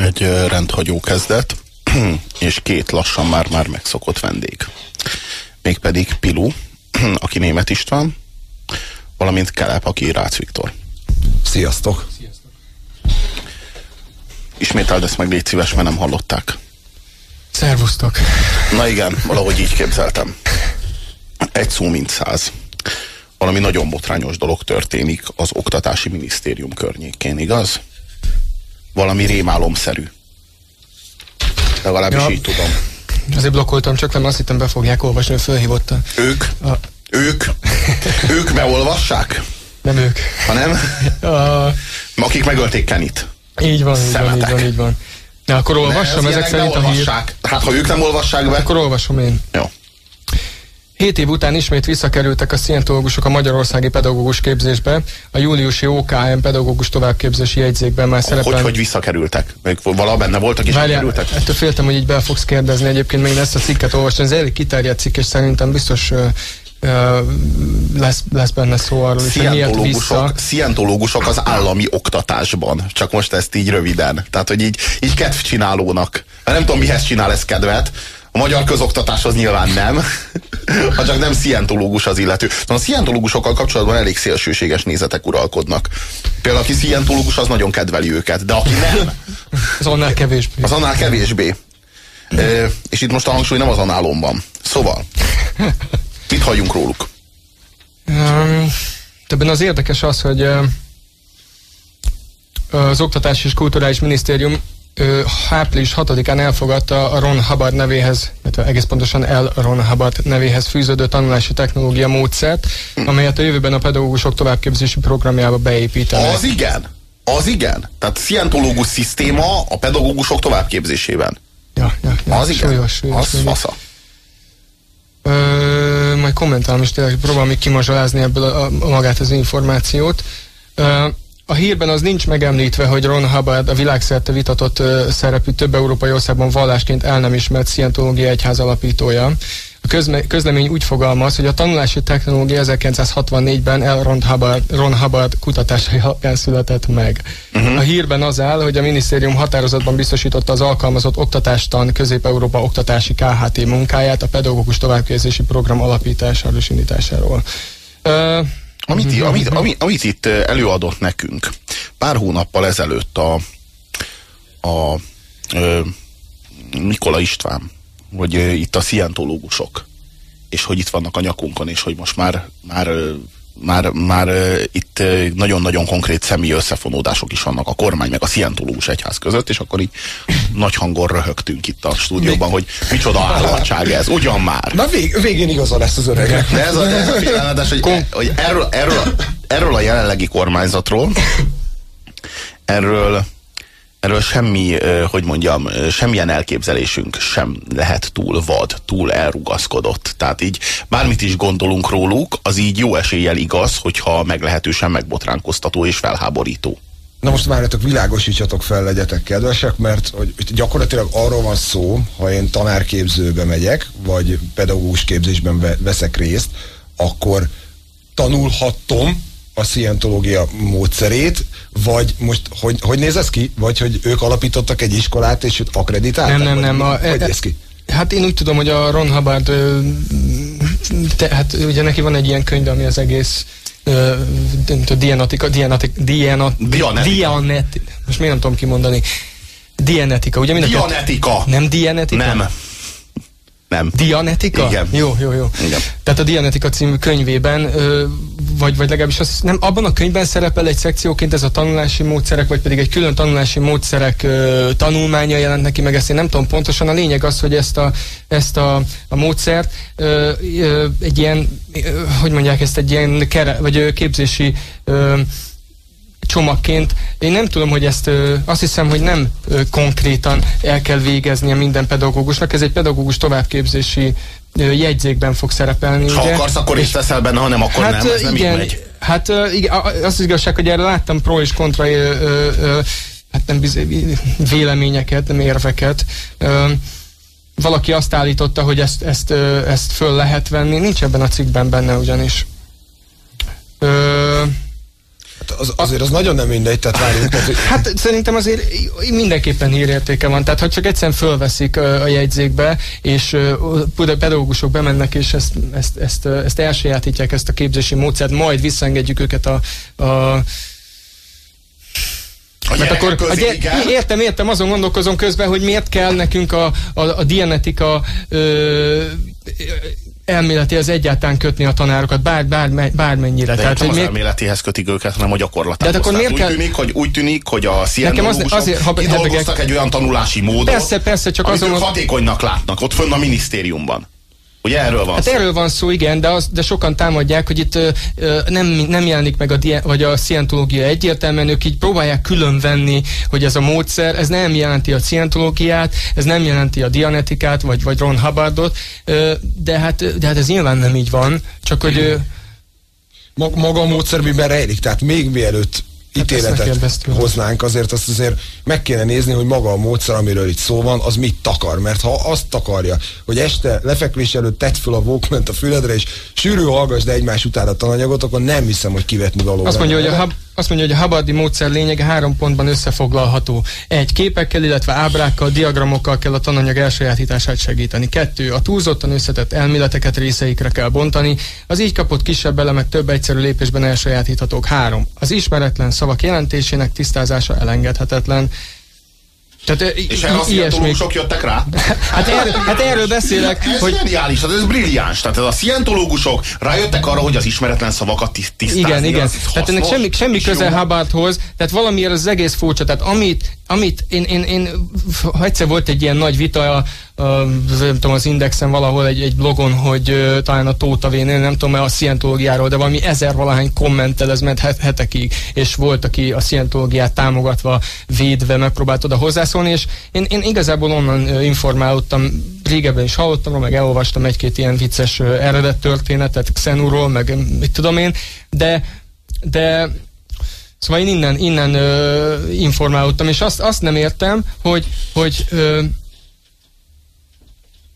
egy rendhagyó kezdet, és két lassan már-már megszokott vendég. Mégpedig Pilu, aki német István, valamint Kelep, aki Rácz Viktor. Sziasztok! Ismételd ezt meg, légy szíves, mert nem hallották. Szervusztok! Na igen, valahogy így képzeltem. Egy szó mint száz. Valami nagyon botrányos dolog történik az Oktatási Minisztérium környékén, igaz? Valami rémálomszerű. Legalábbis ja. így tudom. Azért blokkoltam, csak nem azt hittem be fogják olvasni, hogy fölhívotta. Ők? A... Ők? ők beolvassák? Nem ők. Ha nem? A... Akik megölték Kenit. Így van, így van, így van, így van. De akkor olvassam ne, ezek szerint a hír. Hát ha ők nem olvassák be. Akkor olvasom én. Jó. Hét év után ismét visszakerültek a szientológusok a magyarországi pedagógus képzésbe. A júliusi OKM pedagógus továbbképzési jegyzékben már szerepel. Hogy, hogy visszakerültek? Még vala benne voltak és Várjál, kerültek? Ettől féltem, hogy így be fogsz kérdezni. Egyébként még ezt a cikket olvastam. Ez elég kiterjedt cikk, és szerintem biztos lesz, lesz benne szó arról, hogy miért vissza. Szientológusok az állami oktatásban. Csak most ezt így röviden. Tehát, hogy így, így kedvcsinálónak. Mert nem tudom, mihez csinál ez kedvet. A magyar közoktatáshoz nyilván nem, ha csak nem szientológus az illető. Na, a szientológusokkal kapcsolatban elég szélsőséges nézetek uralkodnak. Például aki szientológus, az nagyon kedveli őket, de aki nem... Az annál kevésbé. Az annál kevésbé. E, és itt most a hangsúly nem az análomban. Szóval, mit halljunk róluk? Um, ebben az érdekes az, hogy az Oktatási és Kulturális Minisztérium április 6-án elfogadta a Ron Hubbard nevéhez, illetve egész pontosan el Ron Hubbard nevéhez fűződő tanulási technológia módszert, amelyet a jövőben a pedagógusok továbbképzési programjába beépítenek. Az igen! Az igen! Tehát szientológus szisztéma a pedagógusok továbbképzésében. Ja, ja, ja. Az igen. Súlyos, súlyos, az fasza. Ö, majd kommentálom, és tényleg próbálom még kimazsolázni ebből a, a, magát az információt. Ö, a hírben az nincs megemlítve, hogy Ron Hubbard a világszerte vitatott szerepű több európai országban vallásként el nem ismert szientológia egyház alapítója. A közme, közlemény úgy fogalmaz, hogy a tanulási technológia 1964-ben El Ron Hubbard, Ron Hubbard kutatásai alapján született meg. Uh-huh. A hírben az áll, hogy a minisztérium határozatban biztosította az alkalmazott oktatástan Közép-Európa oktatási KHT munkáját a pedagógus továbbképzési program alapításáról és indításáról. Uh, amit, amit, amit, amit itt előadott nekünk pár hónappal ezelőtt a, a, a Nikola István, hogy itt a szientológusok, és hogy itt vannak a nyakunkon, és hogy most már, már már, már itt nagyon-nagyon konkrét személyi összefonódások is vannak a kormány meg a szientológus egyház között, és akkor így nagy hangon röhögtünk itt a stúdióban, hogy micsoda állatság ez, ugyan már. Na vég, végén igaza lesz az öregnek. De ez a, ez a félelmetes, hogy, hogy erről, erről, erről a jelenlegi kormányzatról, erről erről semmi, hogy mondjam, semmilyen elképzelésünk sem lehet túl vad, túl elrugaszkodott. Tehát így bármit is gondolunk róluk, az így jó eséllyel igaz, hogyha meglehetősen megbotránkoztató és felháborító. Na most várjatok, világosítsatok fel, legyetek kedvesek, mert hogy gyakorlatilag arról van szó, ha én tanárképzőbe megyek, vagy pedagógus képzésben veszek részt, akkor tanulhattom a szientológia módszerét, vagy most hogy, hogy néz ez ki? Vagy hogy ők alapítottak egy iskolát, és őt akreditálták? Nem, nem, nem. A, hogy néz ki? Hát én úgy tudom, hogy a Ron Hubbard, te, hát ugye neki van egy ilyen könyv, ami az egész dianetika, dianetika, dianetika, dianetika, most miért nem tudom kimondani, dianetika, ugye? Dianetika. Nem dianetika? Nem. Nem. Dianetika? Igen. Jó, jó, jó. Igen. Tehát a Dianetika című könyvében, ö, vagy, vagy legalábbis az, nem, abban a könyvben szerepel egy szekcióként ez a tanulási módszerek, vagy pedig egy külön tanulási módszerek ö, tanulmánya jelent neki meg, ezt én nem tudom pontosan. A lényeg az, hogy ezt a, ezt a, a módszert ö, ö, egy ilyen, ö, hogy mondják ezt, egy ilyen kere, vagy ö, képzési ö, csomagként. Én nem tudom, hogy ezt azt hiszem, hogy nem konkrétan el kell végeznie minden pedagógusnak. Ez egy pedagógus továbbképzési jegyzékben fog szerepelni. Ha ugye? akarsz, akkor is teszel benne, ha nem, akkor hát, nem. Ez nem igen, így megy. Hát igen, az az igazság, hogy erre láttam pro és kontra ö, ö, ö, hát nem biz, véleményeket, nem érveket. Ö, valaki azt állította, hogy ezt, ezt, ezt föl lehet venni. Nincs ebben a cikkben benne ugyanis. Ö, Az, azért az nagyon nem mindegy, tehát várjuk. Hát szerintem azért mindenképpen hírértéke van. Tehát ha csak egyszerűen fölveszik a jegyzékbe, és pedagógusok bemennek, és ezt, ezt, ezt, ezt elsajátítják, ezt a képzési módszert, majd visszaengedjük őket a, a A mert akkor, közé, a gyere, igen. értem, értem, azon gondolkozom közben, hogy miért kell nekünk a, a, a dianetika ö, elméleti az egyáltalán kötni a tanárokat, bár, bár, bármennyire. De Tehát, nem hogy az miért, elméletéhez kötik őket, hanem a gyakorlatához. De hát akkor miért úgy, kell- tűnik, hogy, úgy tűnik, hogy a Nekem az- azért, ha kidolgoztak hebegek- egy olyan tanulási módot, Persze, persze, csak azon hatékonynak látnak, ott fönn a minisztériumban. Ugye erről van Hát szó? erről van szó, igen, de, az, de sokan támadják, hogy itt ö, nem, nem jelenik meg a, dia, vagy a szientológia egyértelműen, ők így próbálják külön venni, hogy ez a módszer, ez nem jelenti a szientológiát, ez nem jelenti a dianetikát, vagy, vagy Ron Hubbardot, ö, de hát, de hát ez nyilván nem így van, csak hogy ö, Mag- maga a módszer miben rejlik? Tehát még mielőtt ítéletet kérdezd tőlem. hoznánk, azért azt azért meg kéne nézni, hogy maga a módszer, amiről itt szó van, az mit takar. Mert ha azt takarja, hogy este lefekvés előtt tedd fel a walkman a füledre, és sűrű hallgass egymás után a tananyagot, akkor nem hiszem, hogy kivetni való. Azt mondja, hogy a, hub, azt mondja, hogy a Hubbardi módszer lényege három pontban összefoglalható. Egy, képekkel, illetve ábrákkal, diagramokkal kell a tananyag elsajátítását segíteni. Kettő, a túlzottan összetett elméleteket részeikre kell bontani. Az így kapott kisebb elemek több egyszerű lépésben elsajátíthatók. Három, az ismeretlen szavak jelentésének tisztázása elengedhetetlen. Tehát, És erre a szientológusok jöttek rá? Hát, erről, hát erről beszélek, Ez hogy geniális, tehát ez brilliáns. Tehát ez a szientológusok rájöttek arra, hogy az ismeretlen szavakat tiszt- tisztázni. Igen, igen. Tehát ennek hasznos, semmi, semmi és köze. Hubbardhoz, tehát valamiért az egész furcsa. Tehát amit, amit én, én, én, egyszer volt egy ilyen nagy vita a, a, nem tudom, az Indexen valahol egy, egy blogon, hogy uh, talán a Tóta Vénél, nem tudom, a szientológiáról, de valami ezer valahány kommenttel ez ment het, hetekig, és volt, aki a szientológiát támogatva, védve megpróbált oda hozzászólni, és én, én igazából onnan informálódtam, régebben is hallottam, meg elolvastam egy-két ilyen vicces uh, eredet történetet Xenuról, meg mit tudom én, de de Szóval én innen, innen ö, informálódtam, és azt, azt nem értem, hogy, hogy ö,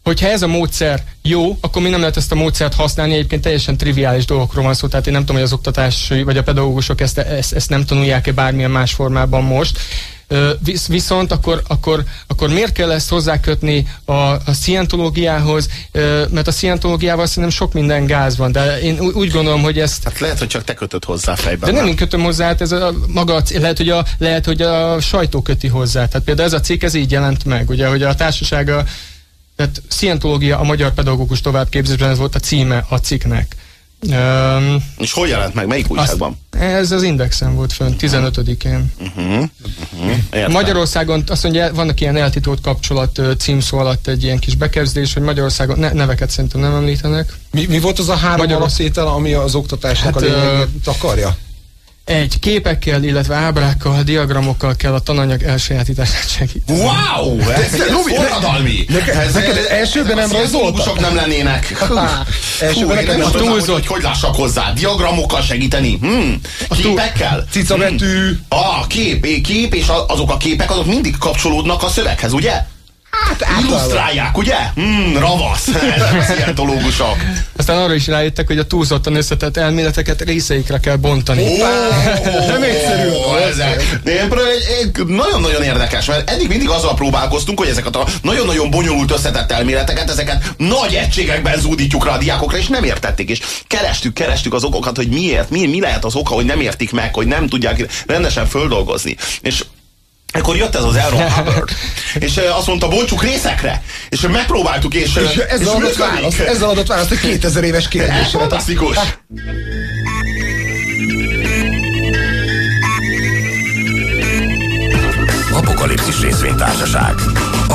hogyha ez a módszer jó, akkor mi nem lehet ezt a módszert használni, egyébként teljesen triviális dolgokról van szó, tehát én nem tudom, hogy az oktatás vagy a pedagógusok ezt, ezt, ezt nem tanulják-e bármilyen más formában most, visz, viszont akkor, akkor, akkor miért kell ezt hozzákötni a, a szientológiához, mert a szientológiával szerintem sok minden gáz van, de én úgy gondolom, hogy ezt Hát lehet, hogy csak te kötöd hozzá fejben. de nem én kötöm hozzá, hát ez a maga, a lehet, hogy a, lehet, hogy a sajtó köti hozzá. Tehát például ez a cikk, ez így jelent meg, ugye, hogy a társasága, tehát Szientológia a magyar pedagógus továbbképzésben, ez volt a címe a cikknek. Um, És hol jelent meg? Melyik újságban? ez az Indexen volt fönn, 15-én. Értem. Magyarországon azt mondja, vannak ilyen eltitolt kapcsolat címszó alatt egy ilyen kis bekezdés, hogy Magyarországon ne, neveket szerintem nem említenek. Mi, mi volt az a három Magyarul- alaptétel, ami az oktatásnak Hát, a lényegét takarja? Egy képekkel, illetve ábrákkal, diagramokkal kell a tananyag elsajátítását segíteni. Wow! Ez, ez Robi, forradalmi! neked- ez, neked elsőben nem rajzoltak? nem lennének. Hú, Elsőben én neked nem túlzott. hogy hogy lássak hozzá. Diagramokkal segíteni. Hmm. Képekkel. Cicabetű. Hmm. A kép, kép, és azok a képek, azok mindig kapcsolódnak a szöveghez, ugye? Hát Illusztrálják, ugye? Hmm, ravasz. Ezek a szientológusok. Aztán arra is rájöttek, hogy a túlzottan összetett elméleteket részeikre kell bontani. Ó, Nem egyszerű. Ó, ezek. Nagyon-nagyon érdekes, mert eddig mindig azzal próbálkoztunk, hogy ezeket a nagyon-nagyon bonyolult összetett elméleteket, ezeket nagy egységekben zúdítjuk rá a diákokra, és nem értették, és kerestük, kerestük az okokat, hogy miért, mi, mi lehet az oka, hogy nem értik meg, hogy nem tudják rendesen földolgozni. És akkor jött ez az L. Ron Hubbard, és azt mondta, bontsuk részekre, és megpróbáltuk, és, És ezzel adott működik. választ, ezzel adott választ egy 2000 éves kérdésre. fantasztikus. Apokalipszis részvénytársaság.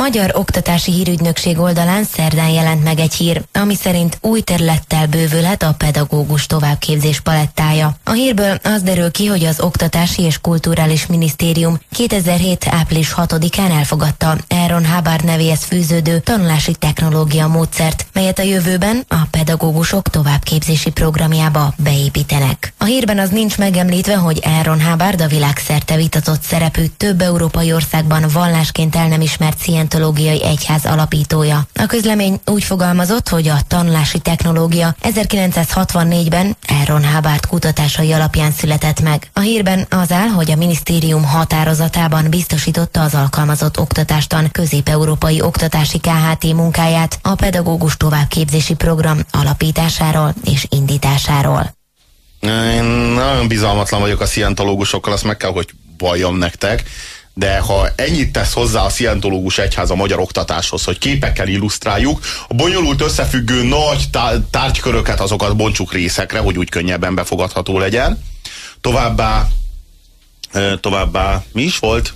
Magyar Oktatási Hírügynökség oldalán szerdán jelent meg egy hír, ami szerint új területtel bővülhet a pedagógus továbbképzés palettája. A hírből az derül ki, hogy az Oktatási és Kulturális Minisztérium 2007. április 6-án elfogadta Aaron Hubbard nevéhez fűződő tanulási technológia módszert, melyet a jövőben a pedagógusok továbbképzési programjába beépítenek. A hírben az nincs megemlítve, hogy Aaron Hubbard a világszerte vitatott szerepű több európai országban vallásként el nem ismert szientológiai egyház alapítója. A közlemény úgy fogalmazott, hogy a tanulási technológia 1964-ben Aaron Hubbard kutatásai alapján született meg. A hírben az áll, hogy a minisztérium határozatában biztosította az alkalmazott oktatástan közép-európai oktatási KHT munkáját a pedagógus továbbképzési program alapításáról és indításáról. Én nagyon bizalmatlan vagyok a szientológusokkal, azt meg kell, hogy valljam nektek de ha ennyit tesz hozzá a szientológus egyház a magyar oktatáshoz, hogy képekkel illusztráljuk, a bonyolult összefüggő nagy tárgyköröket azokat bontsuk részekre, hogy úgy könnyebben befogadható legyen. Továbbá, továbbá mi is volt?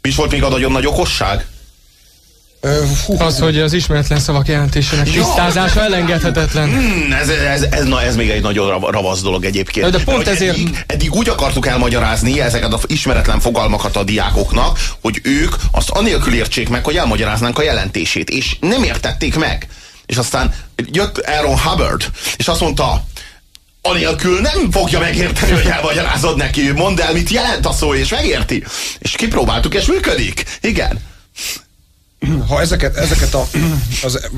Mi is volt még a nagyon nagy okosság? Hú, az, hogy az ismeretlen szavak jelentésének tisztázása elengedhetetlen. Hmm, ez, ez, ez, na, ez még egy nagyon ravasz dolog egyébként. De pont ezért... Eddig, eddig úgy akartuk elmagyarázni ezeket az ismeretlen fogalmakat a diákoknak, hogy ők azt anélkül értsék meg, hogy elmagyaráznánk a jelentését, és nem értették meg. És aztán jött Aaron Hubbard, és azt mondta, anélkül nem fogja megérteni, hogy elmagyarázod neki. Mondd el, mit jelent a szó, és megérti. És kipróbáltuk, és működik. Igen ha ezeket, ezeket, a, az,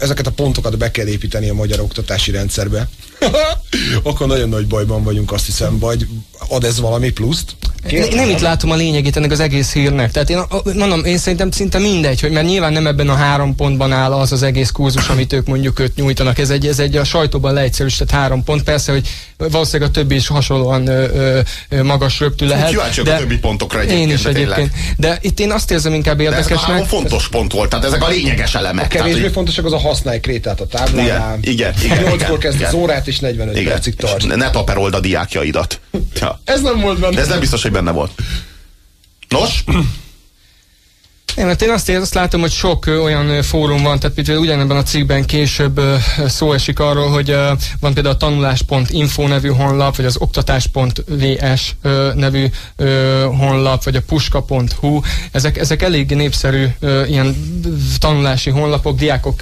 ezeket a pontokat be kell építeni a magyar oktatási rendszerbe, akkor nagyon nagy bajban vagyunk, azt hiszem, vagy ad ez valami pluszt? Én nem itt látom a lényegét ennek az egész hírnek. Tehát én mondom, én szerintem szinte mindegy, hogy mert nyilván nem ebben a három pontban áll az az egész kurzus, amit ők mondjuk őt nyújtanak. Ez egy, ez egy a sajtóban leegyszerűsített három pont. Persze, hogy valószínűleg a többi is hasonlóan ö, ö, magas röptű lehet. Kíváncsiak de a többi pontokra egyébként. Én is egyébként. De itt én azt érzem inkább érdekesnek. De ez a fontos pont volt, tehát ezek a lényeges elemek. A kevésbé tehát, fontosak az a használj krétát a táblán. Igen, igen. 8-kor kezd az órát, és 45 igen. percig tart. Ne taperold a diákjaidat. Ja. Ez nem volt benne. De ez nem biztos, hogy benne volt. Nos? Én, mert én azt, azt látom, hogy sok ö, olyan fórum van, tehát például ugyanebben a cikkben később ö, szó esik arról, hogy ö, van például a tanulás.info nevű honlap, vagy az oktatás.vs nevű honlap, vagy a puska.hu. Ezek, ezek elég népszerű ilyen tanulási honlapok, diákok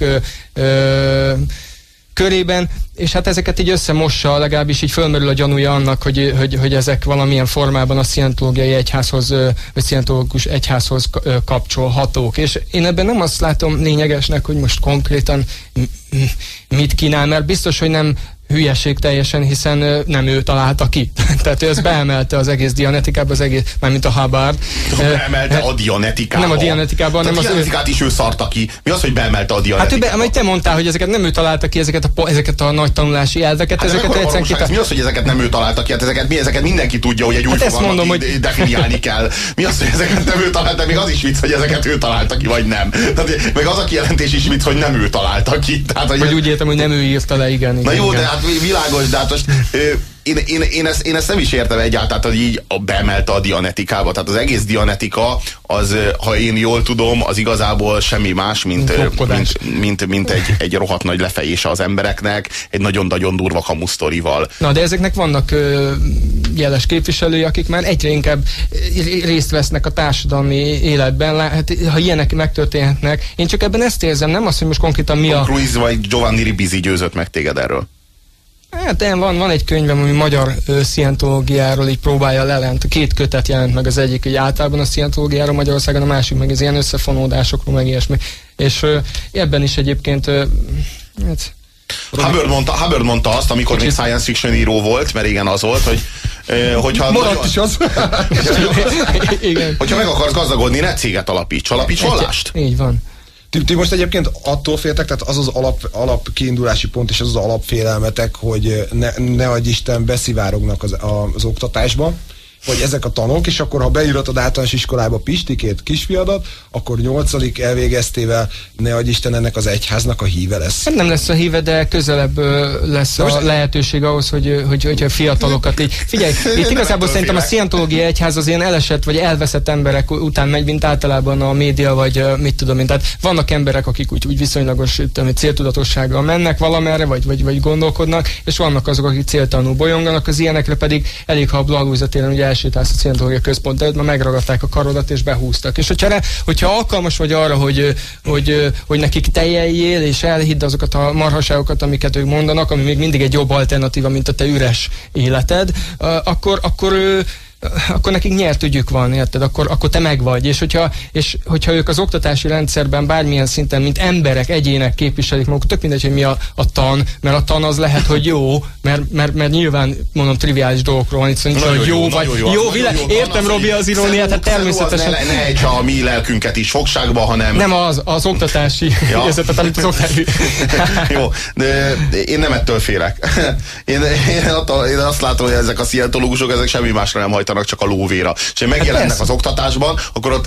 körében, és hát ezeket így összemossa, legalábbis így fölmerül a gyanúja annak, hogy, hogy, hogy ezek valamilyen formában a szientológiai egyházhoz, vagy szientológus egyházhoz kapcsolhatók. És én ebben nem azt látom lényegesnek, hogy most konkrétan mit kínál, mert biztos, hogy nem hülyeség teljesen, hiszen nem ő találta ki. Tehát ő ezt beemelte az egész dianetikába, az egész, mármint a Hubbard. Beemelte a dianetikába. Nem a dianetikába, hanem a dianetikát ő... is ő szarta ki. Mi az, hogy beemelte a dianetikába? Hát ő be, te mondtál, hogy ezeket nem ő találta ki, ezeket a, ezeket a nagy tanulási elveket. Hát ezeket egyszerűen kita... Mi az, hogy ezeket nem ő találta ki? Hát ezeket, mi, ezeket mindenki tudja, hogy egy új hát mondom, hogy... definiálni kell. Mi az, hogy ezeket nem ő találta, még az is vicc, hogy ezeket ő találta ki, vagy nem. Tehát, meg az a kijelentés is vicc, hogy nem ő találta ki. Tehát, hogy vagy úgy értem, hogy nem ő írta le, igen. Na igen, jó, igen. de hát világos, de hát most én, én, én, ezt, én ezt nem is értem egyáltalán, hogy így beemelte a dianetikába. Tehát az egész dianetika, az, ha én jól tudom, az igazából semmi más, mint, mint, mint, mint egy, egy rohadt nagy lefejése az embereknek, egy nagyon-nagyon durva kamusztorival. Na, de ezeknek vannak ö, jeles képviselői, akik már egyre inkább részt vesznek a társadalmi életben. Hát, ha ilyenek megtörténhetnek, én csak ebben ezt érzem, nem azt, hogy most konkrétan mi Tom a... Cruise vagy Giovanni Ribisi győzött meg téged erről. Hát én van, van egy könyvem, ami magyar ö, szientológiáról így próbálja lelent. Két kötet jelent meg az egyik, hogy általában a szientológiáról Magyarországon, a másik meg az ilyen összefonódásokról, meg ilyesmi. És ö, ebben is egyébként ö, hát, Hubbard mondta, Hubbard mondta azt, amikor Kicsit. még science fiction író volt, mert igen az volt, hogy hogyha Maradt nagyon, is az. igen. hogyha meg akarsz gazdagodni, ne céget alapíts, alapíts vallást. Így van. Ti, ti most egyébként attól féltek, tehát az az alap, alap kiindulási pont és az az alapfélelmetek, hogy ne, ne adj Isten beszivárognak az, az oktatásba, vagy ezek a tanok, és akkor ha beíratod általános iskolába Pistikét, kisfiadat, akkor nyolcadik elvégeztével, ne adj Isten ennek az egyháznak a híve lesz. Hát nem lesz a híve, de közelebb lesz a lehetőség ahhoz, hogy, hogy, hogy a fiatalokat így... Figyelj, itt igazából szerintem a szientológiai egyház az ilyen elesett vagy elveszett emberek után megy, mint általában a média, vagy mit tudom én. Tehát vannak emberek, akik úgy, úgy viszonylagos céltudatossággal mennek valamerre, vagy, vagy, vagy gondolkodnak, és vannak azok, akik céltanul bolyonganak, az ilyenekre pedig elég, ha a Blagúza téren ugye elsétálsz a Szientológia Központ előtt, mert megragadták a karodat és behúztak. És hogyha, hogyha alkalmas vagy arra, hogy, hogy, hogy nekik teljeljél, és elhidd azokat a marhaságokat, amiket ők mondanak, ami még mindig egy jobb alternatíva, mint a te üres életed, akkor, akkor akkor nekik nyert ügyük van, érted? Akkor, akkor te megvagy. És hogyha, és hogyha ők az oktatási rendszerben bármilyen szinten, mint emberek, egyének képviselik magukat, tök mindegy, hogy mi a, a tan, mert a tan az lehet, hogy jó, mert, mert, mert nyilván mondom triviális dolgokról van itt, szóval hogy jó, vagy jó, jó, jó, jó értem Robi az iróniát, hát természetesen. Ne, ne egy a mi lelkünket is fogságba, hanem... Nem az, az oktatási ja. érzetet, amit az oktatási... jó, de én nem ettől félek. Én, én, azt látom, hogy ezek a szientológusok, ezek semmi másra nem hajtanak, csak a lóvéra. És ha megjelennek hát az oktatásban, akkor ott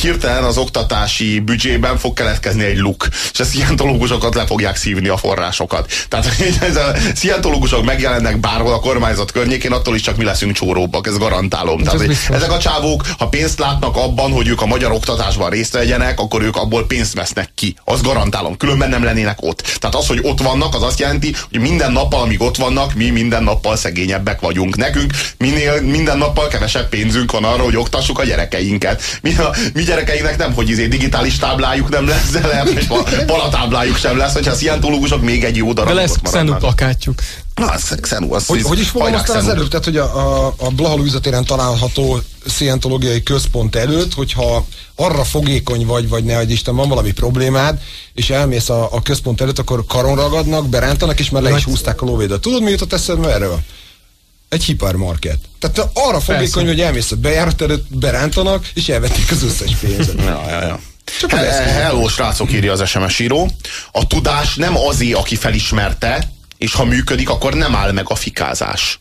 hirtelen az oktatási büdzsében fog keletkezni egy luk. És a szientológusokat le fogják szívni a forrásokat. Tehát, ez a szientológusok megjelennek bárhol a kormányzat környékén, attól is csak mi leszünk csóróbbak, ez garantálom. Tehát, ez ezek a csávók, ha pénzt látnak abban, hogy ők a magyar oktatásban részt vegyenek, akkor ők abból pénzt vesznek ki. Az garantálom. Különben nem lennének ott. Tehát az, hogy ott vannak, az azt jelenti, hogy minden nappal, amíg ott vannak, mi minden nappal szegényebbek vagyunk. Nekünk minél minden nap nappal kevesebb pénzünk van arra, hogy oktassuk a gyerekeinket. Mi, a, mi gyerekeinek nem, hogy izé digitális táblájuk nem lesz, de lehet, hogy palatáblájuk sem lesz, hogyha a szientológusok még egy jó darabot De lesz xenu plakátjuk. Na, az xenu, az hogy, hogy is fogalmaztál az előtt? Tehát, hogy a, a, a Blaha található szientológiai központ előtt, hogyha arra fogékony vagy, vagy ne, hogy Isten, van valami problémád, és elmész a, a központ előtt, akkor karon ragadnak, berántanak, és már le is húzták a lóvédat. Tudod, mi jutott eszedbe erről? Egy hipermarket. Tehát arra fogékony, hogy elmész a bejárat előtt, berántanak, és elvették az összes pénzet. ja, ja, ja. Csak He Hello, srácok, írja az SMS író. A tudás nem azé, aki felismerte, és ha működik, akkor nem áll meg a fikázás.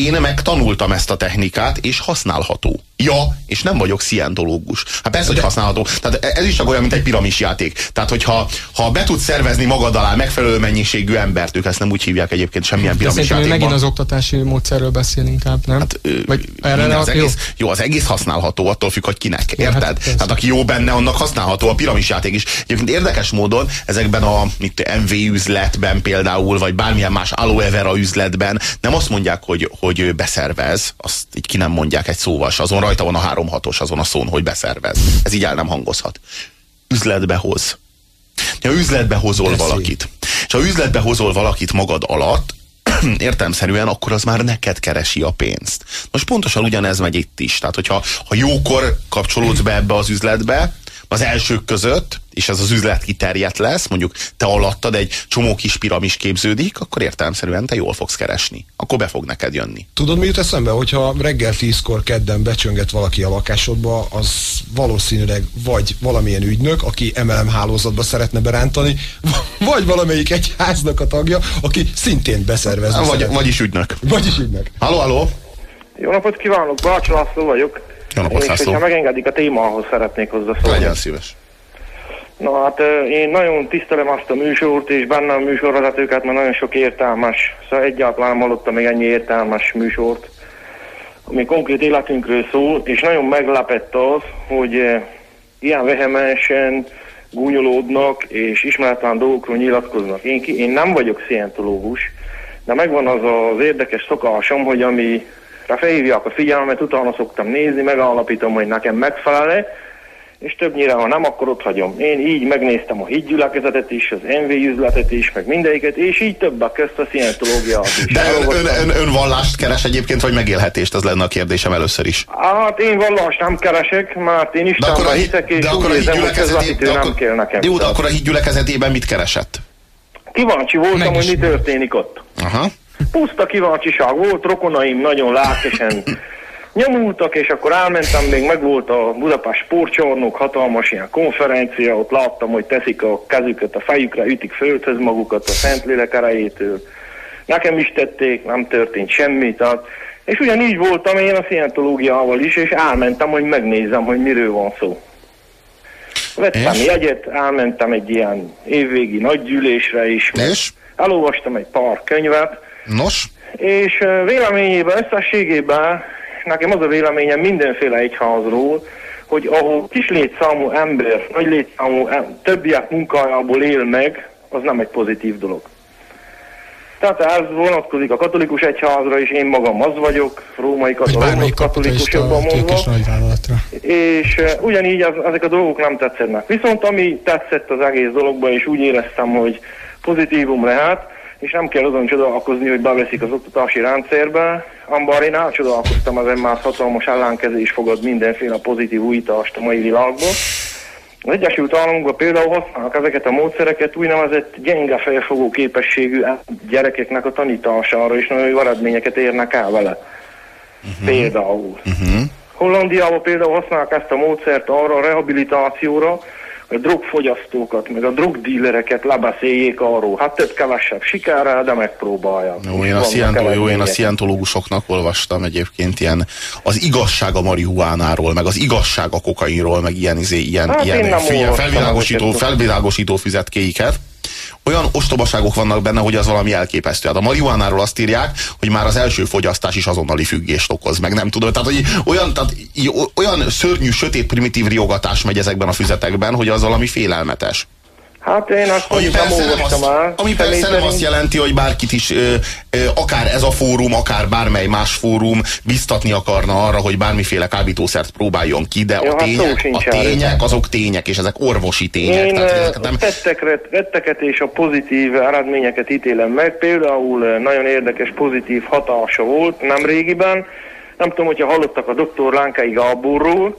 Én megtanultam ezt a technikát, és használható. Ja, és nem vagyok szientológus. Hát persze, hogy használható. Tehát ez is csak olyan, mint egy piramis játék. Tehát, hogyha ha be tudsz szervezni magad alá megfelelő mennyiségű embert, ők ezt nem úgy hívják egyébként semmilyen piramis játékban. megint az oktatási módszerről beszél inkább, nem? Hát, Vagy erre az egész, jó. az egész használható, attól függ, hogy kinek. Érted? Ja, hát, Tehát aki jó benne, annak használható a piramis játék is. Egyébként érdekes módon ezekben a mit, MV üzletben például, vagy bármilyen más aloe vera üzletben nem azt mondják, hogy, hogy beszervez, azt így ki nem mondják egy szóval, azon rajta van a három hatos azon a szón, hogy beszervez. Ez így el nem hangozhat. Üzletbe hoz. Ha üzletbe hozol Beszél. valakit, és ha üzletbe hozol valakit magad alatt, értelmszerűen, akkor az már neked keresi a pénzt. Most pontosan ugyanez megy itt is. Tehát, hogyha ha jókor kapcsolódsz be ebbe az üzletbe, az elsők között, és ez az üzlet kiterjedt lesz, mondjuk te alattad egy csomó kis piramis képződik, akkor értelemszerűen te jól fogsz keresni. Akkor be fog neked jönni. Tudod, mi jut eszembe, hogyha reggel tízkor kedden becsönget valaki a lakásodba, az valószínűleg vagy valamilyen ügynök, aki MLM hálózatba szeretne berántani, vagy valamelyik egyháznak a tagja, aki szintén beszervezne. Vagy, vagyis ügynök. Vagyis ügynök. Halló, halló! Jó napot kívánok, Bács László vagyok. Jó napot, és hogyha megengedik a témához szeretnék hozzászólni. Legyen szíves. Na hát én nagyon tisztelem azt a műsort, és benne a műsorvezetőket, mert nagyon sok értelmes, szóval egyáltalán hallottam még ennyi értelmes műsort, ami konkrét életünkről szól, és nagyon meglepett az, hogy ilyen vehemensen gúnyolódnak, és ismeretlen dolgokról nyilatkoznak. Én, ki, én nem vagyok szientológus, de megvan az az érdekes szokásom, hogy ami felhívják a figyelmet, utána szoktam nézni, megállapítom, hogy nekem megfelel és többnyire, ha nem, akkor ott hagyom. Én így megnéztem a hídgyülekezetet is, az NV üzletet is, meg mindegyiket, és így többek közt a szientológiát is. De ön, ön, ön, ön vallást keres egyébként, vagy megélhetést? Ez lenne a kérdésem először is. Hát én vallást nem keresek, mert én Istenben hiszek, és de úgy érzem, hogy közvetítő nem akkor, kell nekem. Jó, de akkor a hídgyülekezetében mit keresett? Kíváncsi voltam, hogy mi történik ott. Aha. Puszta kíváncsiság volt, rokonaim nagyon lelkesen nyomultak, és akkor elmentem, még meg volt a Budapest sportcsarnok, hatalmas ilyen konferencia, ott láttam, hogy teszik a kezüket a fejükre, ütik földhöz magukat a Szentlélek erejétől. Nekem is tették, nem történt semmi, tehát És ugyanígy voltam én a szientológiával is, és elmentem, hogy megnézzem, hogy miről van szó. Vettem És? jegyet, elmentem egy ilyen évvégi nagygyűlésre is. És? Elolvastam egy pár könyvet, Nos? és véleményében, összességében nekem az a véleményem mindenféle egyházról, hogy ahol kis létszámú ember, nagy létszámú em- többiek munkájából él meg, az nem egy pozitív dolog. Tehát ez vonatkozik a katolikus egyházra, és én magam az vagyok, római katolikus, katolikus jobban mondva. És uh, ugyanígy az, ezek a dolgok nem tetszenek. Viszont ami tetszett az egész dologban, és úgy éreztem, hogy pozitívum lehet, és nem kell azon csodálkozni, hogy beveszik az oktatási rendszerbe, amiben én elcsodálkoztam, ezen már hatalmas ellenkezés fogad mindenféle pozitív újítást a mai világban. Az Egyesült Államokban például használnak ezeket a módszereket úgynevezett gyenge felfogó képességű gyerekeknek a tanítására, és nagyon jó eredményeket érnek el vele. Uh-huh. Például. Uh-huh. Hollandiában például használják ezt a módszert arra a rehabilitációra, a drogfogyasztókat, meg a drogdílereket lebeszéljék arról. Hát több-kevesebb sikerrel, de megpróbálják. Jó, én a, szientó, jó, én a szientológusoknak olvastam egyébként ilyen az igazság a marihuánáról, meg az igazság a kokainról, meg ilyen, izé, ilyen, Hát ilyen, ilyen felvilágosító, felvilágosító füzetkéiket. Olyan ostobaságok vannak benne, hogy az valami elképesztő. Hát a marihuánáról azt írják, hogy már az első fogyasztás is azonnali függést okoz, meg nem tudod. Tehát, hogy olyan, tehát, olyan szörnyű, sötét, primitív riogatás megy ezekben a füzetekben, hogy az valami félelmetes. Hát én azt Ami persze, nem azt, el. ami persze nem szerint- azt jelenti, hogy bárkit is, ö, ö, akár ez a fórum, akár bármely más fórum biztatni akarna arra, hogy bármiféle kábítószert próbáljon ki, de a hát szó tények, sincs a tények azok tények, és ezek orvosi tények. Én tehát, nem, a tettekre, tetteket és a pozitív eredményeket ítélem meg. Például nagyon érdekes pozitív hatása volt nem régiben. Nem tudom, hogyha hallottak a dr. Lánkai Gáborról.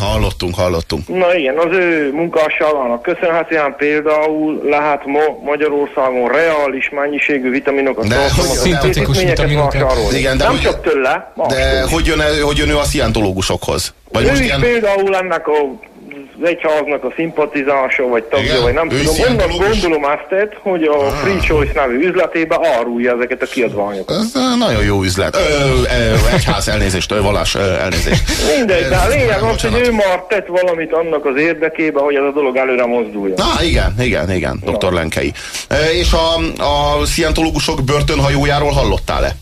Hallottunk, hallottunk. Na igen, az ő munkásságának köszönhetően például lehet ma Magyarországon reális mennyiségű vitaminokat De tartalmazó hogy- szintetikus vitaminokat. Igen, de nem hogy- csak tőle, De hogy jön, el- hogy jön ő a szientológusokhoz? Vagy ő most is ilyen, például ennek a egyháznak a szimpatizása, vagy tagja, Igen? vagy nem tudom. Onnan gondolom azt, hogy a Free Choice nevű üzletébe árulja ezeket a kiadványokat. ez ö, nagyon jó üzlet. Ö, ö, egyház, elnézést, ö, vallás, ö, elnézést. Mindegy, de a lényeg az, hogy ő már tett valamit annak az érdekében, hogy ez a dolog előre mozduljon. Ah, igen, igen, igen, dr. Lenkei. És a, a szientológusok börtönhajójáról hallottál-e?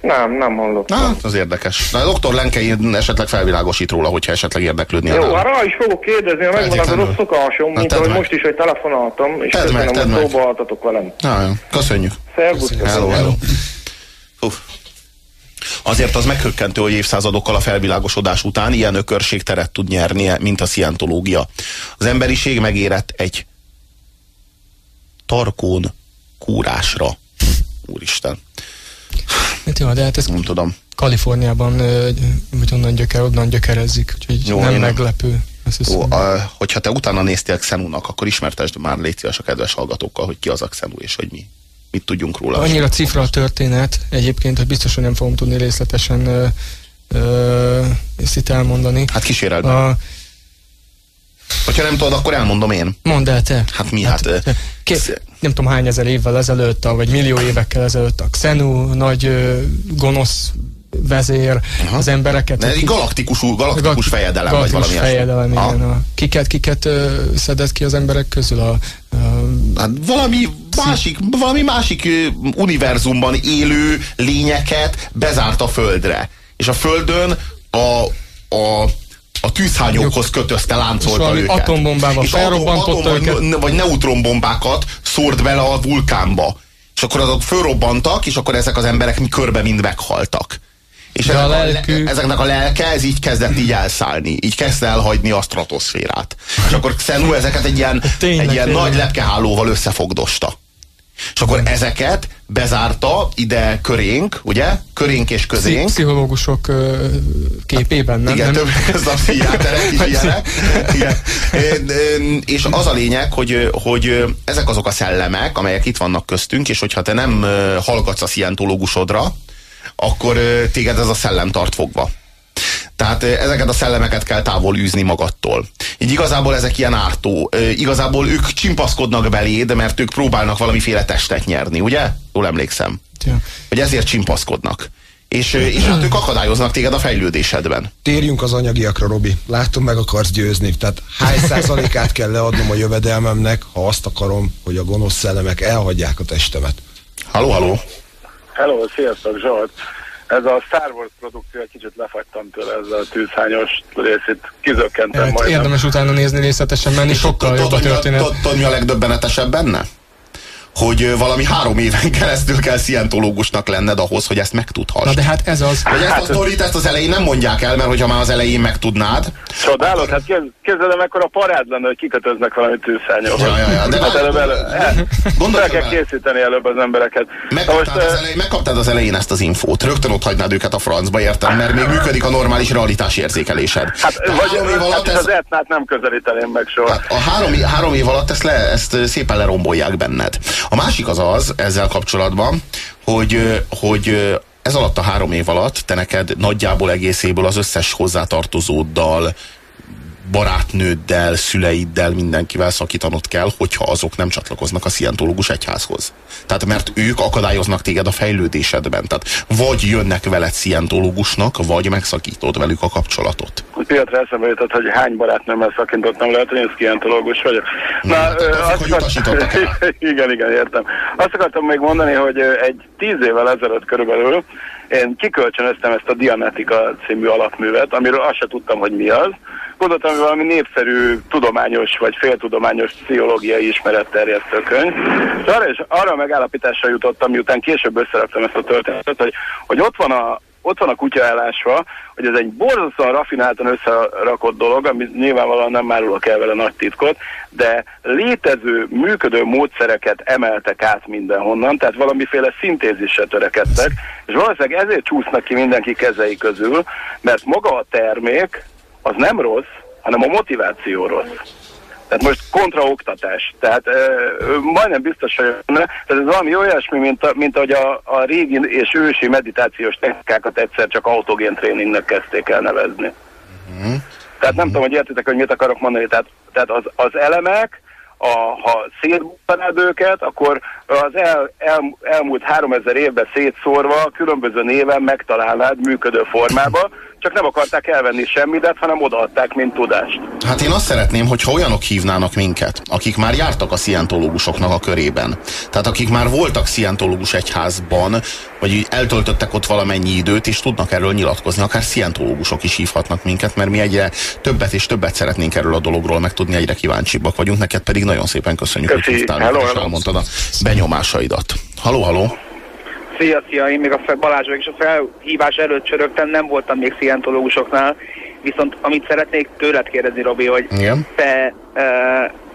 Nem, nem hallottam. Na, az érdekes. Na, dr. Lenkei esetleg felvilágosít róla, hogyha esetleg érdeklődnél. Jó, hát rá is fogok kérdezni, ha megvan az a rossz szokásom, mint ahogy meg. most is, hogy telefonáltam, és Tedd meg, köszönöm, tedd hogy meg. szóba álltatok velem. Na, jó. Köszönjük. Szervusz! Hello, hello. Uf. Azért az meghökkentő, hogy évszázadokkal a felvilágosodás után ilyen ökörség teret tud nyerni, mint a szientológia. Az emberiség megérett egy tarkón kúrásra. Úristen, Hát jó, de hát ez nem tudom. Kaliforniában, vagy onnan gyöker, onnan gyökerezik, úgyhogy Jó, jó, nem meglepő. Azt hiszem. Ó, a, hogyha te utána néztél Xenunak, akkor ismertesd már légy szíves a kedves hallgatókkal, hogy ki az a Xenu, és hogy mi, mit tudjunk róla. Annyira cifra a történet egyébként, hogy biztos, hogy nem fogom tudni részletesen ö, ö, ezt itt elmondani. Hát kíséreld. A, Hogyha nem tudod, akkor elmondom én. mondd el te. Hát mi, hát... ö, Két, nem tudom hány ezer évvel ezelőtt, vagy millió évekkel ezelőtt a Xenu nagy ö, gonosz vezér Aha. az embereket. De egy galaktikus, galaktikus Galaktikus fejedelem, vagy valami fejedelem, igen. A, kiket, kiket ö, szedett ki az emberek közül? A, a, Hát valami másik, valami másik ö, univerzumban élő lényeket bezárt a földre. És a földön a, a a tűzhányókhoz kötözte, És láncolta valami őket. atombombával És felrobbantotta atom, vagy, őket. vagy neutronbombákat szórt bele a vulkánba. És akkor azok fölrobbantak, és akkor ezek az emberek mi körbe mind meghaltak. És De a ezek lelkük- a, ezeknek a lelke, ez így kezdett így elszállni. Így kezdte elhagyni a stratoszférát. És akkor Xenu ezeket egy ilyen, Tényleg, egy ilyen tényleg. nagy lepkehálóval összefogdosta. És akkor ezeket bezárta ide körénk, ugye? Körénk és közénk. pszichológusok ö, képében, nem? Igen, nem? több ez a pszichiáterek is ilyenek. Igen. És az a lényeg, hogy, hogy ezek azok a szellemek, amelyek itt vannak köztünk, és hogyha te nem hallgatsz a szientológusodra, akkor téged ez a szellem tart fogva. Tehát ezeket a szellemeket kell távol űzni magadtól. Így igazából ezek ilyen ártó. Igazából ők csimpaszkodnak beléd, mert ők próbálnak valamiféle testet nyerni, ugye? Jól emlékszem Ja. hogy ezért csimpaszkodnak. És, és hát ők akadályoznak téged a fejlődésedben. Térjünk az anyagiakra, Robi. Látom, meg akarsz győzni. Tehát hány százalékát kell leadnom a jövedelmemnek, ha azt akarom, hogy a gonosz szellemek elhagyják a testemet? Halló, halló! Hello, sziasztok Zsolt! Ez a Star Wars produkció, egy kicsit lefagytam tőle ezzel a tűzhányos részét, kizökkentem Hát majd. érdemes utána nézni részletesen menni, sokkal jobb a történet. tudod, mi a legdöbbenetesebb benne? Hogy valami három éven keresztül kell szientológusnak lenned ahhoz, hogy ezt megtudhass. Na de hát ez az. Hogy ezt a sztorit, ezt az elején nem mondják el, mert hogyha már az elején megtudnád, Csodálod? Hát képzeld el, mekkora parád lenne, hogy kikötöznek valami tűzhányos. Ja, ja, ja, de hát előbb, elő, el, gondolj fel kell készíteni előbb az embereket. Na most, az, elején, megkaptád az elején ezt az infót, rögtön ott hagynád őket a francba, értem, mert még működik a normális realitás érzékelésed. hát, De vagy három év hát alatt ez, az etnát nem közelíteném meg soha. Hát a három, három év alatt ezt, le, ezt szépen lerombolják benned. A másik az az, ezzel kapcsolatban, hogy, hogy ez alatt a három év alatt te neked nagyjából egészéből az összes hozzátartozóddal, barátnőddel, szüleiddel, mindenkivel szakítanod kell, hogyha azok nem csatlakoznak a szientológus egyházhoz. Tehát mert ők akadályoznak téged a fejlődésedben. Tehát vagy jönnek veled szientológusnak, vagy megszakítod velük a kapcsolatot. Piatra eszembe jutott, hogy hány barátnőmmel szakintottam, lehet, hogy én szkientológus vagyok. Na, hát akkor ö, utasítottak el? igen, igen, értem. Azt akartam még mondani, hogy egy tíz évvel ezelőtt körülbelül én kikölcsönöztem ezt a Dianetika című alapművet, amiről azt se tudtam, hogy mi az. Gondoltam, hogy valami népszerű, tudományos vagy féltudományos pszichológiai ismeretterjesztő könyv. És arra, is, arra megállapításra jutottam, miután később összeraktam ezt a történetet, hogy, hogy ott van a ott van a kutya elásva, hogy ez egy borzasztóan rafináltan összerakott dolog, ami nyilvánvalóan nem árulok el vele nagy titkot, de létező, működő módszereket emeltek át mindenhonnan, tehát valamiféle szintézisre törekedtek, és valószínűleg ezért csúsznak ki mindenki kezei közül, mert maga a termék az nem rossz, hanem a motiváció rossz. Tehát most kontraoktatás. Tehát ö, ö, majdnem biztos, hogy benne. tehát ez valami olyasmi, mint, a, mint ahogy a, a régi és ősi meditációs technikákat egyszer csak autogén tréningnek kezdték el nevezni. Tehát nem tudom, hogy értitek, hogy mit akarok mondani. Tehát, tehát az, az elemek, a, ha szétbuktanád őket, akkor az el, el, elmúlt 3000 évben szétszórva különböző néven megtalálnád működő formába, csak nem akarták elvenni semmidet, hanem odaadták, mint tudást. Hát én azt szeretném, hogyha olyanok hívnának minket, akik már jártak a szientológusoknak a körében. Tehát akik már voltak szientológus egyházban, vagy eltöltöttek ott valamennyi időt, és tudnak erről nyilatkozni. Akár szientológusok is hívhatnak minket, mert mi egyre többet és többet szeretnénk erről a dologról megtudni, egyre kíváncsibbak vagyunk. Neked pedig nagyon szépen köszönjük, Köszi. hogy hívtál és elmondtad a benyomásaidat. Haló, haló! Szia, szia, én még a fel, Balázs vagyok, és a felhívás előtt csörögtem, nem voltam még szientológusoknál, viszont amit szeretnék tőled kérdezni, Robi, hogy Igen? te e,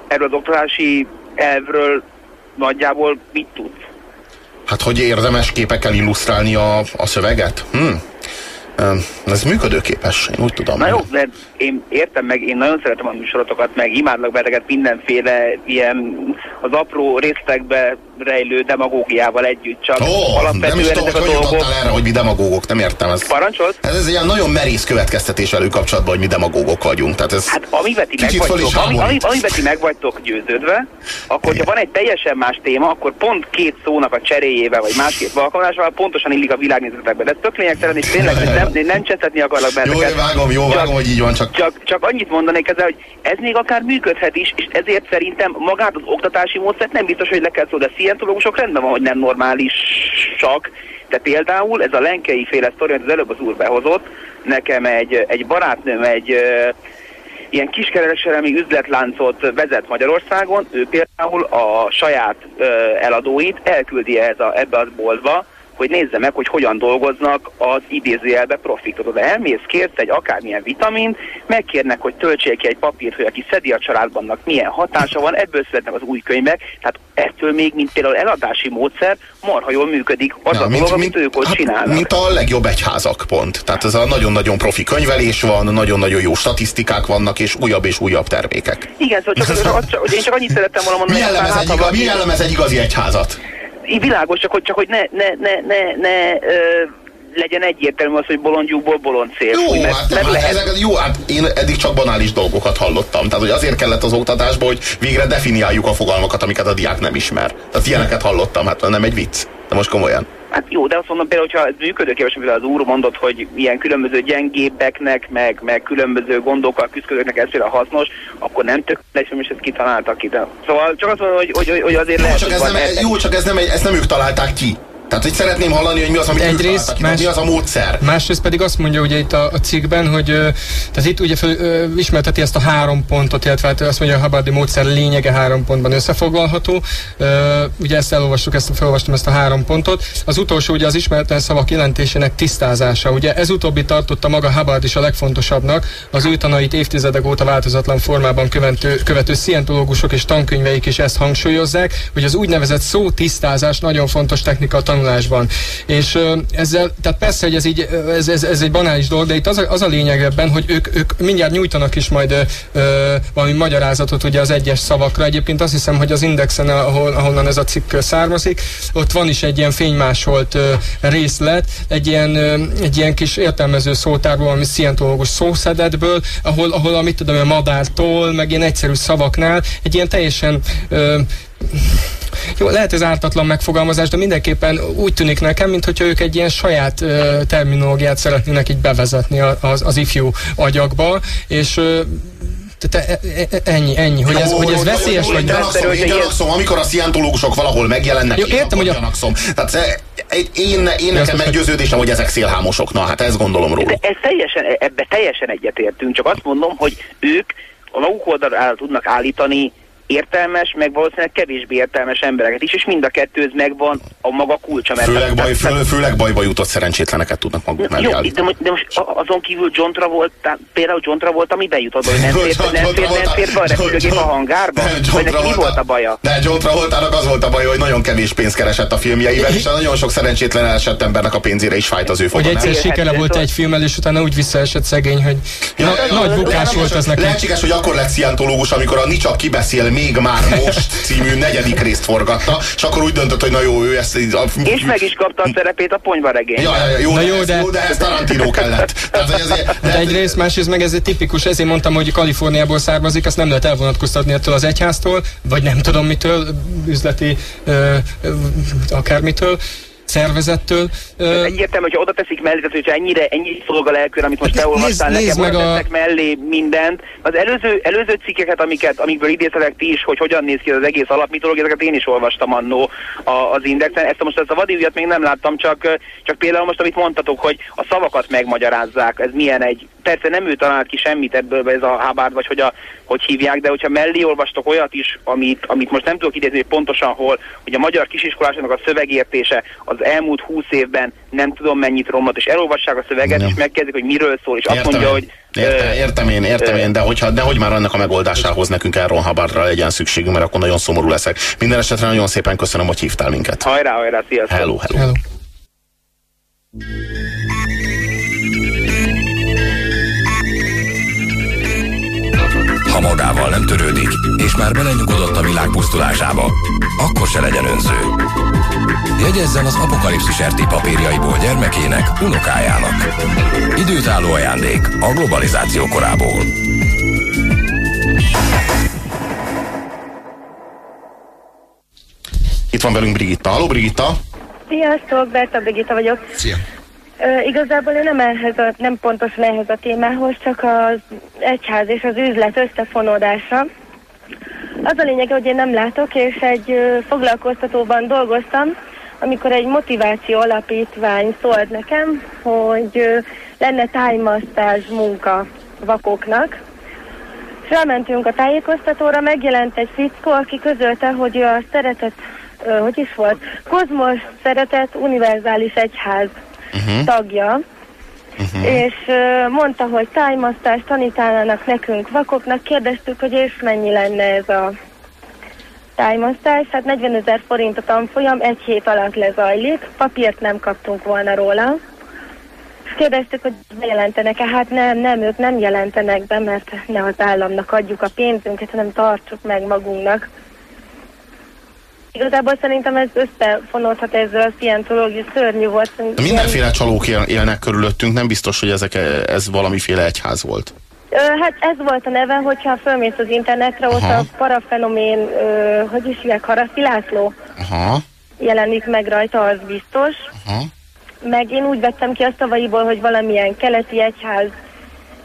erről az oktatási elvről nagyjából mit tudsz? Hát, hogy érdemes képekkel illusztrálni a, a szöveget? Hm. Ez működőképes, én úgy tudom. Na jó, de én értem meg, én nagyon szeretem a műsorotokat, meg imádlak beteket mindenféle ilyen az apró részletekbe rejlő demagógiával együtt, csak Ó, nem is tudom, hogy hogy dolgok... jutottál erre, hogy mi demagógok, nem értem ezt. Parancsolsz? Ez, ez ilyen nagyon merész következtetés velük kapcsolatban, hogy mi demagógok vagyunk. Tehát ez Hát amivel ti meg vagytok, ami, ami, amivel ti meg vagytok győződve, akkor hogyha van egy teljesen más téma, akkor pont két szónak a cseréjével, vagy másképp alkalmazásával pontosan illik a világnézetekbe. De ez tök lényegtelen, és tényleg hogy nem, nem cseszetni akarlak Jó, benneteket. én vágom, jó, vágom, hogy így van, csak Csak, csak annyit mondanék ezzel, hogy ez még akár működhet is, és ezért szerintem magát az oktatási módszert nem biztos, hogy le kell szó, de szientológusok rendben van, hogy nem normálisak. De például ez a lenkei féle sztori, amit az előbb az úr behozott, nekem egy, egy barátnőm egy ilyen kiskereskedelmi üzletláncot vezet Magyarországon, ő például a saját ö, eladóit elküldi ehhez a, ebbe a boltba, hogy nézze meg, hogy hogyan dolgoznak az idézőjelbe profitot. De elmész, kérsz egy akármilyen vitamint, megkérnek, hogy töltsék ki egy papírt, hogy aki szedi a családbannak milyen hatása van, ebből születnek az új könyvek, tehát ettől még, mint például eladási módszer, marha jól működik az Ja, a dolog, amit ők ott hát, csinálnak. mint a legjobb egyházak pont. Tehát ez a nagyon-nagyon profi könyvelés van, nagyon-nagyon jó statisztikák vannak, és újabb és újabb termékek. Igen, szóval csak, az, az, hogy én csak annyit szerettem volna mondani, Mi jellemez egy, igaz, mi jellemez egy igazi egyházat? Így világos, csak hogy, csak hogy ne, ne, ne, ne, ne ö, legyen egyértelmű az, hogy bolondjúkból bolond cél. Jó, mert, hát, mert hát lehet. ezek, jó, hát én eddig csak banális dolgokat hallottam. Tehát, hogy azért kellett az oktatásba, hogy végre definiáljuk a fogalmakat, amiket a diák nem ismer. Tehát ilyeneket hallottam, hát nem egy vicc. De most komolyan. Hát jó, de azt mondom például, hogyha működőképes, mivel az úr mondott, hogy ilyen különböző gyengébbeknek, meg, meg különböző gondokkal küzdőknek ez például hasznos, akkor nem tök hogy most ezt kitaláltak ki. De. Szóval csak azt mondom, hogy, hogy, hogy azért Jó, lehet, csak hogy ez nem, jó, csak ez nem, egy- ezt nem ők találták ki. Tehát, hogy szeretném hallani, hogy mi az, amit ők Egyrészt, ki, más- mi az a módszer. Másrészt pedig azt mondja ugye itt a, a cikkben, hogy tehát itt ugye föl, ismerteti ezt a három pontot, illetve hát azt mondja, a Habardi módszer lényege három pontban összefoglalható. Ugye ezt elolvassuk, ezt felolvastam ezt a három pontot. Az utolsó ugye az ismeretlen szavak jelentésének tisztázása. Ugye ez utóbbi tartotta maga Hubbard is a legfontosabbnak, az ő tanait évtizedek óta változatlan formában követő, követő szientológusok és tankönyveik is ezt hangsúlyozzák, hogy az úgynevezett szó tisztázás nagyon fontos technika a tanulásban. És ezzel, tehát persze, hogy ez, így, ez, ez, ez egy banális dolog, de itt az a, az a lényeg ebben, hogy ők, ők mindjárt nyújtanak is majd ö, valami magyarázatot ugye az egyes szavakra. Egyébként azt hiszem, hogy az Indexen, ahol, ahonnan ez a cikk származik, ott van is egy ilyen fénymásolt ö, részlet, egy ilyen, ö, egy ilyen kis értelmező szótárból, ami szientológus szószedetből, ahol, ahol a mit tudom, a madártól, meg ilyen egyszerű szavaknál egy ilyen teljesen ö, jó, lehet ez ártatlan megfogalmazás, de mindenképpen úgy tűnik nekem, mintha ők egy ilyen saját ö, terminológiát szeretnének így bevezetni az, az ifjú agyakba, és ö, tehát e- e- e- ennyi, ennyi, hogy ez, Jó, hogy ez jó, veszélyes jó, vagy hogy gyanakszom, amikor a szientológusok valahol megjelennek, Jó, én értem, hogy a-. Tehát én, én, én nekem meggyőződésem, hogy ezek szélhámosok. Na, hát ezt gondolom De róluk. ez teljesen, ebbe teljesen egyetértünk, csak azt mondom, hogy ők a maguk oldalára tudnak állítani értelmes, meg valószínűleg kevésbé értelmes embereket is, és mind a kettőz megvan a maga kulcsa. mert- Főleg, baj, fő, főleg bajba jutott szerencsétleneket tudnak maguk mellé Jó, de, most- de most azon kívül John Travolta, például John Travolta mi bejutott, hogy nem fért, nem fért, nem fért be a repülőgép a hangárba? Vagy neki mi volt a baja? De John Travoltának az volt a baj, hogy nagyon kevés pénzt keresett a filmjeivel, és nagyon sok szerencsétlen elesett embernek a pénzére is fájt az ő Hogy foga. egyszer sikere volt egy filmmel, és utána úgy visszaesett szegény, hogy na, nagy bukás volt ez neki. Lehetséges, hogy akkor lett szientológus, amikor a Nicsak kibeszél még már most című negyedik részt forgatta, és akkor úgy döntött, hogy na jó, ő ezt... A, És meg is kapta a szerepét a ponyva regény. Ja, ja, ja, jó, Na de, jó, ez, de- jó, de ez Tarantino kellett. Tehát, hogy ezért, De egyrészt, másrészt meg ez egy tipikus, ezért mondtam, hogy Kaliforniából származik, azt nem lehet elvonatkoztatni ettől az egyháztól, vagy nem tudom mitől, üzleti, ö, ö, akármitől, szervezettől. Ö, Egyértelmű, hogyha oda teszik mellé, tehát hogyha ennyire, ennyi szolgál elkör, amit most Hát beolvastál nézd- nekem, nézd oda a- mellé mindent. Az előző, előző cikkeket, amiket, amikből idéztetek ti is, hogy hogyan néz ki az egész alapmitológia, ezeket én is olvastam annó az Indexen. Ezt most ezt a vadi még nem láttam, csak, csak például most, amit mondtatok, hogy a szavakat megmagyarázzák, ez milyen egy, persze nem ő talált ki semmit ebből, ez a Hubbard, vagy hogy, a, hogy hívják, de hogyha mellé olvastok olyat is, amit, amit most nem tudok idézni, hogy pontosan hol, hogy a magyar kisiskolásoknak a szövegértése az elmúlt húsz évben nem tudom mennyit romlott, és elolvassák a szöveget, Ja. és megkezdik, hogy miről szól, és azt Értem, mondja, én. hogy Értem, értem én, értem én, de hogyha, de hogy már annak a megoldásához nekünk Aaron Hubbardra legyen szükségünk, mert akkor nagyon szomorú leszek. Minden esetre nagyon szépen köszönöm, hogy hívtál minket. hajrá, hajrá, sziasztok! Hello, hello. hello. Ha magával nem törődik, és már belenyugodott a világ pusztulásába, akkor se legyen önző. Jegyezzen az apokalipszis RT papírjaiból gyermekének, unokájának. Időtálló ajándék a globalizáció korából. Itt van velünk Brigitta. Halló, Brigitta! Sziasztok, Berta Brigitta vagyok. Szia. Ö, igazából én nem, ehhez a, nem pontosan ehhez a témához, csak az egyház és az üzlet összefonódása. Az a lényeg, hogy én nem látok, és egy foglalkoztatóban dolgoztam, amikor egy motiváció alapítvány szólt nekem, hogy lenne tájmasztás munka vakoknak. És elmentünk a tájékoztatóra, megjelent egy fickó, aki közölte, hogy ő a szeretet, hogy is volt, Kozmos Szeretet Univerzális Egyház uh-huh. tagja, uh-huh. és ö, mondta, hogy tájmasztást tanítanának nekünk vakoknak, kérdeztük, hogy és mennyi lenne ez a tájmasztás, hát 40 ezer forint a tanfolyam, egy hét alatt lezajlik, papírt nem kaptunk volna róla. Kérdeztük, hogy bejelentenek-e, hát nem, nem, ők nem jelentenek be, mert ne az államnak adjuk a pénzünket, hanem tartsuk meg magunknak. Igazából szerintem ez összefonódhat ezzel a szientológia szörnyű volt. De mindenféle csalók él, élnek körülöttünk, nem biztos, hogy ezek, ez valamiféle egyház volt. Hát ez volt a neve, hogyha fölmész az internetre, ott Aha. a parafenomén, ö, hogy is hívják, Haraszti László. Aha. jelenik meg rajta, az biztos. Aha. Meg én úgy vettem ki a szavaiból, hogy valamilyen keleti egyház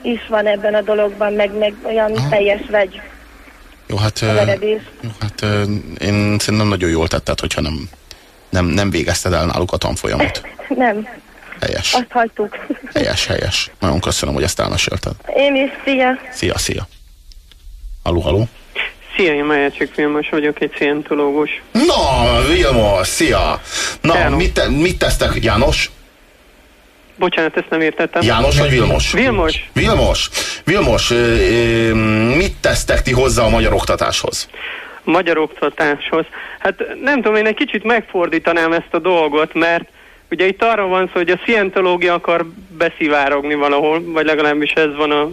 is van ebben a dologban, meg, meg olyan teljes vegy Jó, hát, jó, hát én szerintem nagyon jól tetted, hogyha nem, nem, nem végezted el náluk a tanfolyamot. Nem, Helyes, azt hagytuk. helyes, helyes. Nagyon köszönöm, hogy ezt elmesélted. Én is, szia! Szia, szia. Haló, haló. Szia, én Majácsik Vilmos vagyok, egy szientológus. Na, Vilmos, szia! Na, Hello. mit, te, mit tesztek, János? Bocsánat, ezt nem értettem. János vagy Vilmos? Vilmos. Vilmos, Vilmos, mit tesztek ti hozzá a magyar oktatáshoz? magyar oktatáshoz. Hát nem tudom, én egy kicsit megfordítanám ezt a dolgot, mert ugye itt arra van szó, hogy a szientológia akar beszivárogni valahol, vagy legalábbis ez van a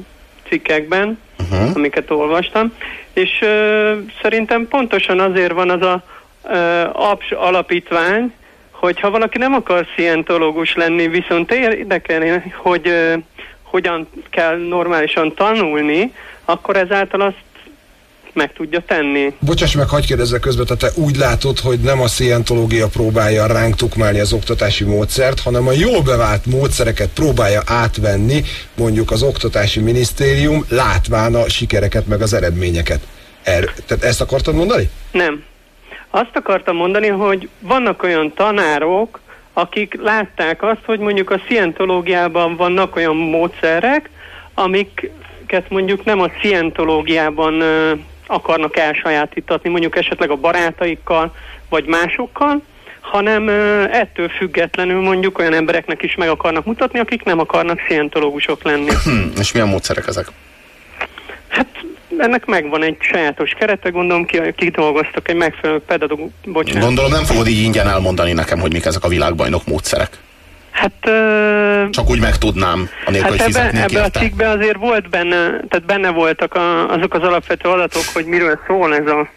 cikkekben, uh-huh. amiket olvastam, és ö, szerintem pontosan azért van az a ö, APS alapítvány, hogy ha valaki nem akar szientológus lenni, viszont érdekelni, hogy ö, hogyan kell normálisan tanulni, akkor ezáltal azt meg tudja tenni. Bocsáss meg, hagyd kérdezzek közben, tehát te úgy látod, hogy nem a szientológia próbálja ránk tukmálni az oktatási módszert, hanem a jól bevált módszereket próbálja átvenni mondjuk az oktatási minisztérium, látván a sikereket meg az eredményeket. Er, tehát ezt akartad mondani? Nem. Azt akartam mondani, hogy vannak olyan tanárok, akik látták azt, hogy mondjuk a szientológiában vannak olyan módszerek, amiket mondjuk nem a szientológiában akarnak elsajátítatni, mondjuk esetleg a barátaikkal, vagy másokkal, hanem ettől függetlenül mondjuk olyan embereknek is meg akarnak mutatni, akik nem akarnak szientológusok lenni. És milyen módszerek ezek? Hát ennek megvan egy sajátos kerete, gondolom ki, kidolgoztak egy megfelelő pedagógus, bocsánat. Gondolom nem fogod így ingyen elmondani nekem, hogy mik ezek a világbajnok módszerek. Hát, ö, Csak úgy megtudnám, anélkül, hát hogy ebbe, ebbe a érte. cikkben azért volt benne, tehát benne voltak a, azok az alapvető adatok, hogy miről szól ez a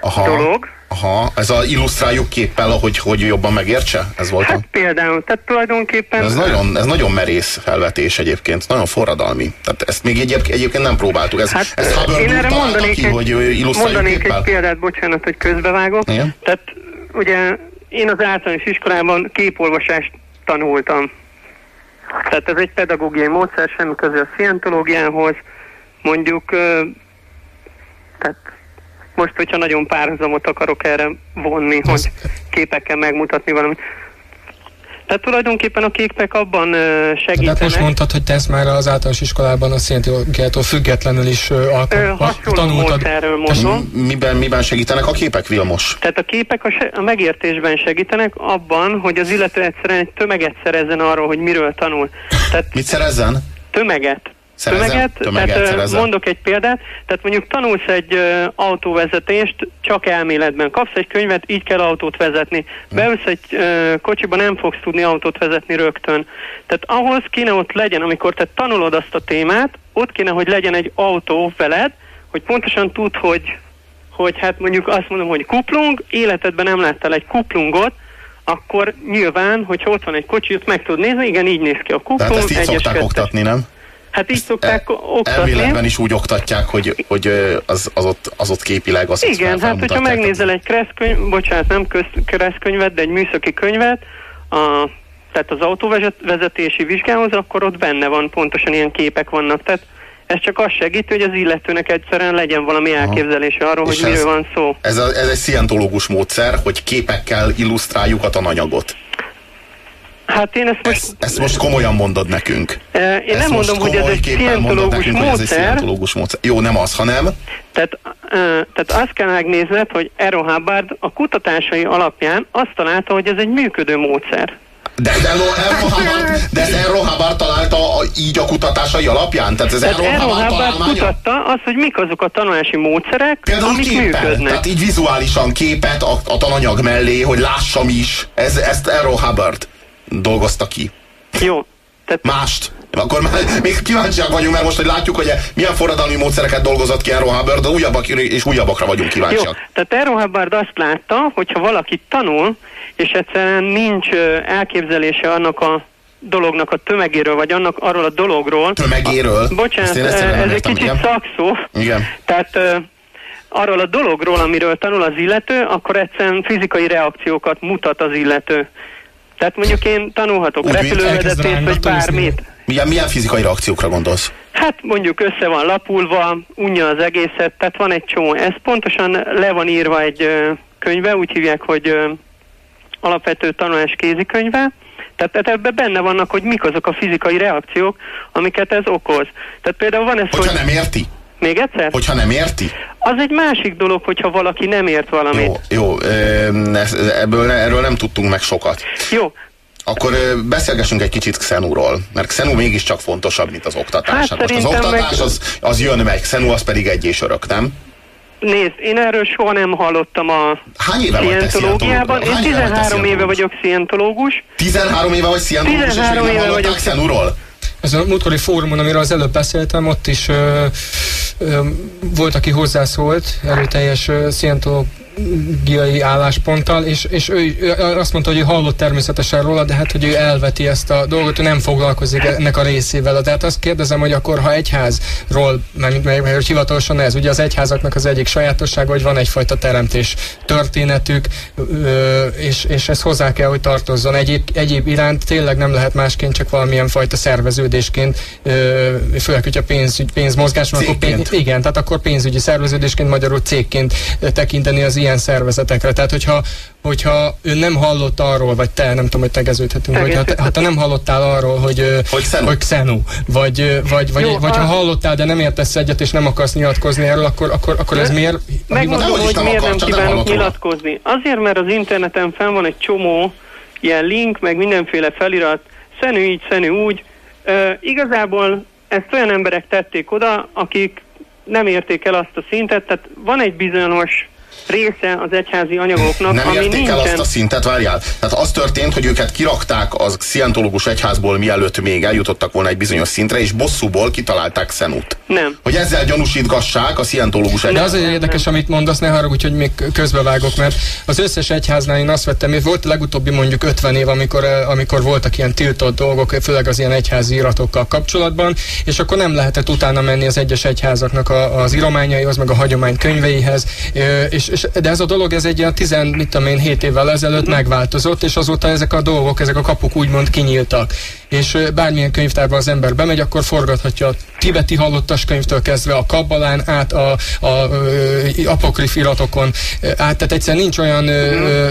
Aha, dolog. Aha, ez a illusztráljuk képpel, hogy, hogy jobban megértse? Ez volt a... Hát például, tehát tulajdonképpen... Ez nagyon, ez nagyon merész felvetés egyébként, nagyon forradalmi. Tehát ezt még egyéb, egyébként nem próbáltuk. Ez, Hát ezt Hubbard én erre mondanék, ki, egy, hogy mondanék képpel? egy példát, bocsánat, hogy közbevágok. Igen? Tehát ugye én az általános iskolában képolvasást tanultam. Tehát ez egy pedagógiai módszer, semmi köze a szientológiához. Mondjuk, tehát most, hogyha nagyon párhuzamot akarok erre vonni, hogy képekkel megmutatni valamit. Tehát tulajdonképpen a képek abban ö, Tehát segítenek. most mondtad, hogy te ezt már az általános iskolában a szientológiától függetlenül is ö, Ö, alkalm, hasonló módszerről mondom. Miben, miben segítenek a képek, Vilmos? Tehát a képek a, se- a megértésben segítenek abban, hogy az illető egyszerűen egy tömeget szerezzen arról, hogy miről tanul. Tehát Mit szerezzen? tömeget. Tömeget, Tömeget tehát ö, szerezzen. mondok egy példát, tehát mondjuk tanulsz egy ö, autóvezetést, csak elméletben kapsz egy könyvet, így kell autót vezetni. Hm. Beülsz egy ö, kocsiba, nem fogsz tudni autót vezetni rögtön. Tehát ahhoz kéne ott legyen, amikor te tanulod azt a témát, ott kéne, hogy legyen egy autó veled, hogy pontosan tud, hogy, hogy hát mondjuk azt mondom, hogy kuplung, életedben nem láttál egy kuplungot, akkor nyilván, hogyha ott van egy kocsi, ott meg tud nézni, igen, így néz ki a kuplung. Tehát ezt így szokták kettes. oktatni, nem? Hát így szokták oktatni. Elméletben is úgy oktatják, hogy, hogy az, az, ott, az ott képileg az ott Igen, fel- hát hogyha megnézel egy keresztkönyv, bocsánat, nem köz, keresztkönyvet, de egy műszaki könyvet, a, tehát az autóvezetési vizsgához, akkor ott benne van, pontosan ilyen képek vannak. Tehát ez csak azt segíti, hogy az illetőnek egyszerűen legyen valami elképzelése arról, És hogy miről van szó. Ez, a, ez egy szientológus módszer, hogy képekkel illusztráljuk a tananyagot. Hát én ezt most, Ezt, ezt most komolyan mondod nekünk. én ezt nem mondom, hogy ez egy szientológus nekünk, hogy ez egy módszer, szientológus módszer. Jó, nem az, hanem Tehát, tehát azt kell megnézned, hogy Ero Hubbard a kutatásai alapján azt találta, hogy ez egy működő módszer. de, de, Errol, Errol Hubbard, de ez Errol Hubbard találta a, így a kutatásai alapján? Tehát ez Errol Ero Hubbard Hubbard kutatta azt, hogy mik azok a tanulási módszerek, Például amik képpel, működnek. tehát így vizuálisan képet a, a tananyag mellé, hogy lássam is. Ez, ezt Errol Hubbard dolgozta ki. Jó. Tehát, Mást. Akkor már még kíváncsiak vagyunk, mert most, hogy látjuk, hogy milyen forradalmi módszereket dolgozott ki Errol Hubbard, de újabbak és újabbakra vagyunk jó, kíváncsiak. tehát Ero Hubbard azt látta, hogyha valaki tanul, és egyszerűen nincs elképzelése annak a dolognak a tömegéről, vagy annak arról a dologról. Tömegéről? A, bocsánat, ez egy kicsit igen. szakszó. Igen. Tehát arról a dologról, amiről tanul az illető, akkor egyszerűen fizikai reakciókat mutat az illető. Tehát mondjuk én tanulhatok Úgy, repülővezetést, vagy bármit. Milyen, milyen fizikai reakciókra gondolsz? Hát mondjuk össze van lapulva, unja az egészet, tehát van egy csomó. Ez pontosan le van írva egy ö, könyvbe, úgy hívják, hogy ö, alapvető tanulás kézikönyve. Tehát, tehát ebben benne vannak, hogy mik azok a fizikai reakciók, amiket ez okoz. Tehát például van ez, Hogyha hogy... nem érti? Még egyszer? Hogyha nem érti? Az egy másik dolog, hogyha valaki nem ért valamit. Jó, jó ebből, erről nem tudtunk meg sokat. Jó. Akkor beszélgessünk egy kicsit Xenúról, mert Xenu mégiscsak fontosabb, mint az oktatás. Hát most az oktatás meg- az, az jön meg, Xenu az pedig egy és örök, nem? Nézd, én erről soha nem hallottam a Hány éve szientológiában. Én szientológus? Hány éve vagy te 13 éve vagyok szientológus. 13 éve vagy szientológus, és 13 még nem éve vagyok. Xenúról? Ez a múltkori fórumon, amiről az előbb beszéltem, ott is ö, volt, aki hozzászólt erőteljes ö, szientológiai állásponttal, és, és ő, ő azt mondta, hogy ő hallott természetesen róla, de hát, hogy ő elveti ezt a dolgot, ő nem foglalkozik ennek a részével. Tehát azt kérdezem, hogy akkor ha egyházról, mert, mert, mert hivatalosan ez, ugye az egyházaknak az egyik sajátossága, hogy van egyfajta teremtés történetük, és, és ez hozzá kell, hogy tartozzon. Egyéb, egyéb iránt tényleg nem lehet másként, csak valamilyen fajta szerveződésként, főleg, hogyha pénzügy, pénzmozgás van, akkor pénz, igen, tehát akkor pénzügyi szerveződésként, magyarul cégként tekinteni az ilyen szervezetekre. Tehát, hogyha, hogyha ő nem hallott arról, vagy te, nem tudom, hogy tegeződhetünk, vagy ha te, ha te nem hallottál arról, hogy, hogy Xenu, hogy Xenu vagy, vagy, vagy, Jó, vagy ha hallottál, de nem értesz egyet, és nem akarsz nyilatkozni erről, akkor, akkor, akkor ez miért? Megmondom, hogy nem miért nem nem kívánok róla. nyilatkozni. Azért, mert az interneten fenn van egy csomó ilyen link, meg mindenféle felirat, szenű így, szenű úgy. Ö, igazából ezt olyan emberek tették oda, akik nem érték el azt a szintet, tehát van egy bizonyos része az egyházi anyagoknak, nem ami érték nincsen. el azt a szintet, várjál. Tehát az történt, hogy őket kirakták az szientológus egyházból, mielőtt még eljutottak volna egy bizonyos szintre, és bosszúból kitalálták Xenut. Nem. Hogy ezzel gyanúsítgassák a szientológus De egyházat. az egy érdekes, amit mondasz, ne haragudj, hogy még közbevágok, mert az összes egyháznál én azt vettem, hogy volt a legutóbbi mondjuk 50 év, amikor, eh, amikor voltak ilyen tiltott dolgok, főleg az ilyen egyházi iratokkal kapcsolatban, és akkor nem lehetett utána menni az egyes egyházaknak a, az írományaihoz, meg a hagyomány könyveihez, Ö, és, de ez a dolog, ez egy ilyen 10, mit tudom én, 7 évvel ezelőtt megváltozott, és azóta ezek a dolgok, ezek a kapuk úgymond kinyíltak. És bármilyen könyvtárba az ember bemegy, akkor forgathatja tibeti halottas könyvtől kezdve a kabbalán át a, a, a apokrif iratokon át, tehát egyszerűen nincs olyan ö,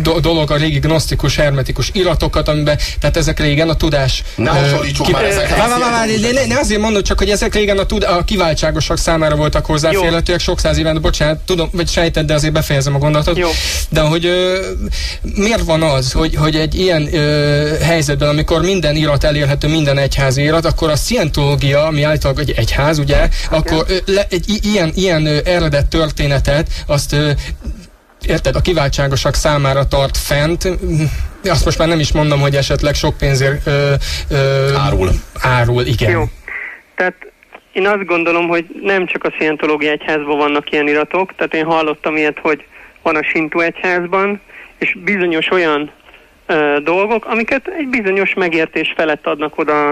do, dolog a régi gnosztikus, hermetikus iratokat, amiben, tehát ezek régen a tudás... Ne hasonlítsuk ki- már ezekhez. Ne, ne azért mondod csak, hogy ezek régen a, tud, a kiváltságosak számára voltak hozzáférhetőek, sok száz éven, bocsánat, tudom, vagy sejted, de azért befejezem a gondolatot. Jó. De hogy ö, miért van az, hogy, hogy egy ilyen ö, helyzetben, amikor minden irat elérhető, minden egyházi irat, akkor a szientológia, ami általában egy egyház, ugye, akkor le, egy i- ilyen, ilyen eredet történetet, azt érted, a kiváltságosak számára tart fent, azt most már nem is mondom, hogy esetleg sok pénzért ö, ö, Árul. Árul, igen. Jó. Tehát én azt gondolom, hogy nem csak a szientológia egyházban vannak ilyen iratok, tehát én hallottam ilyet, hogy van a Sintú egyházban, és bizonyos olyan ö, dolgok, amiket egy bizonyos megértés felett adnak oda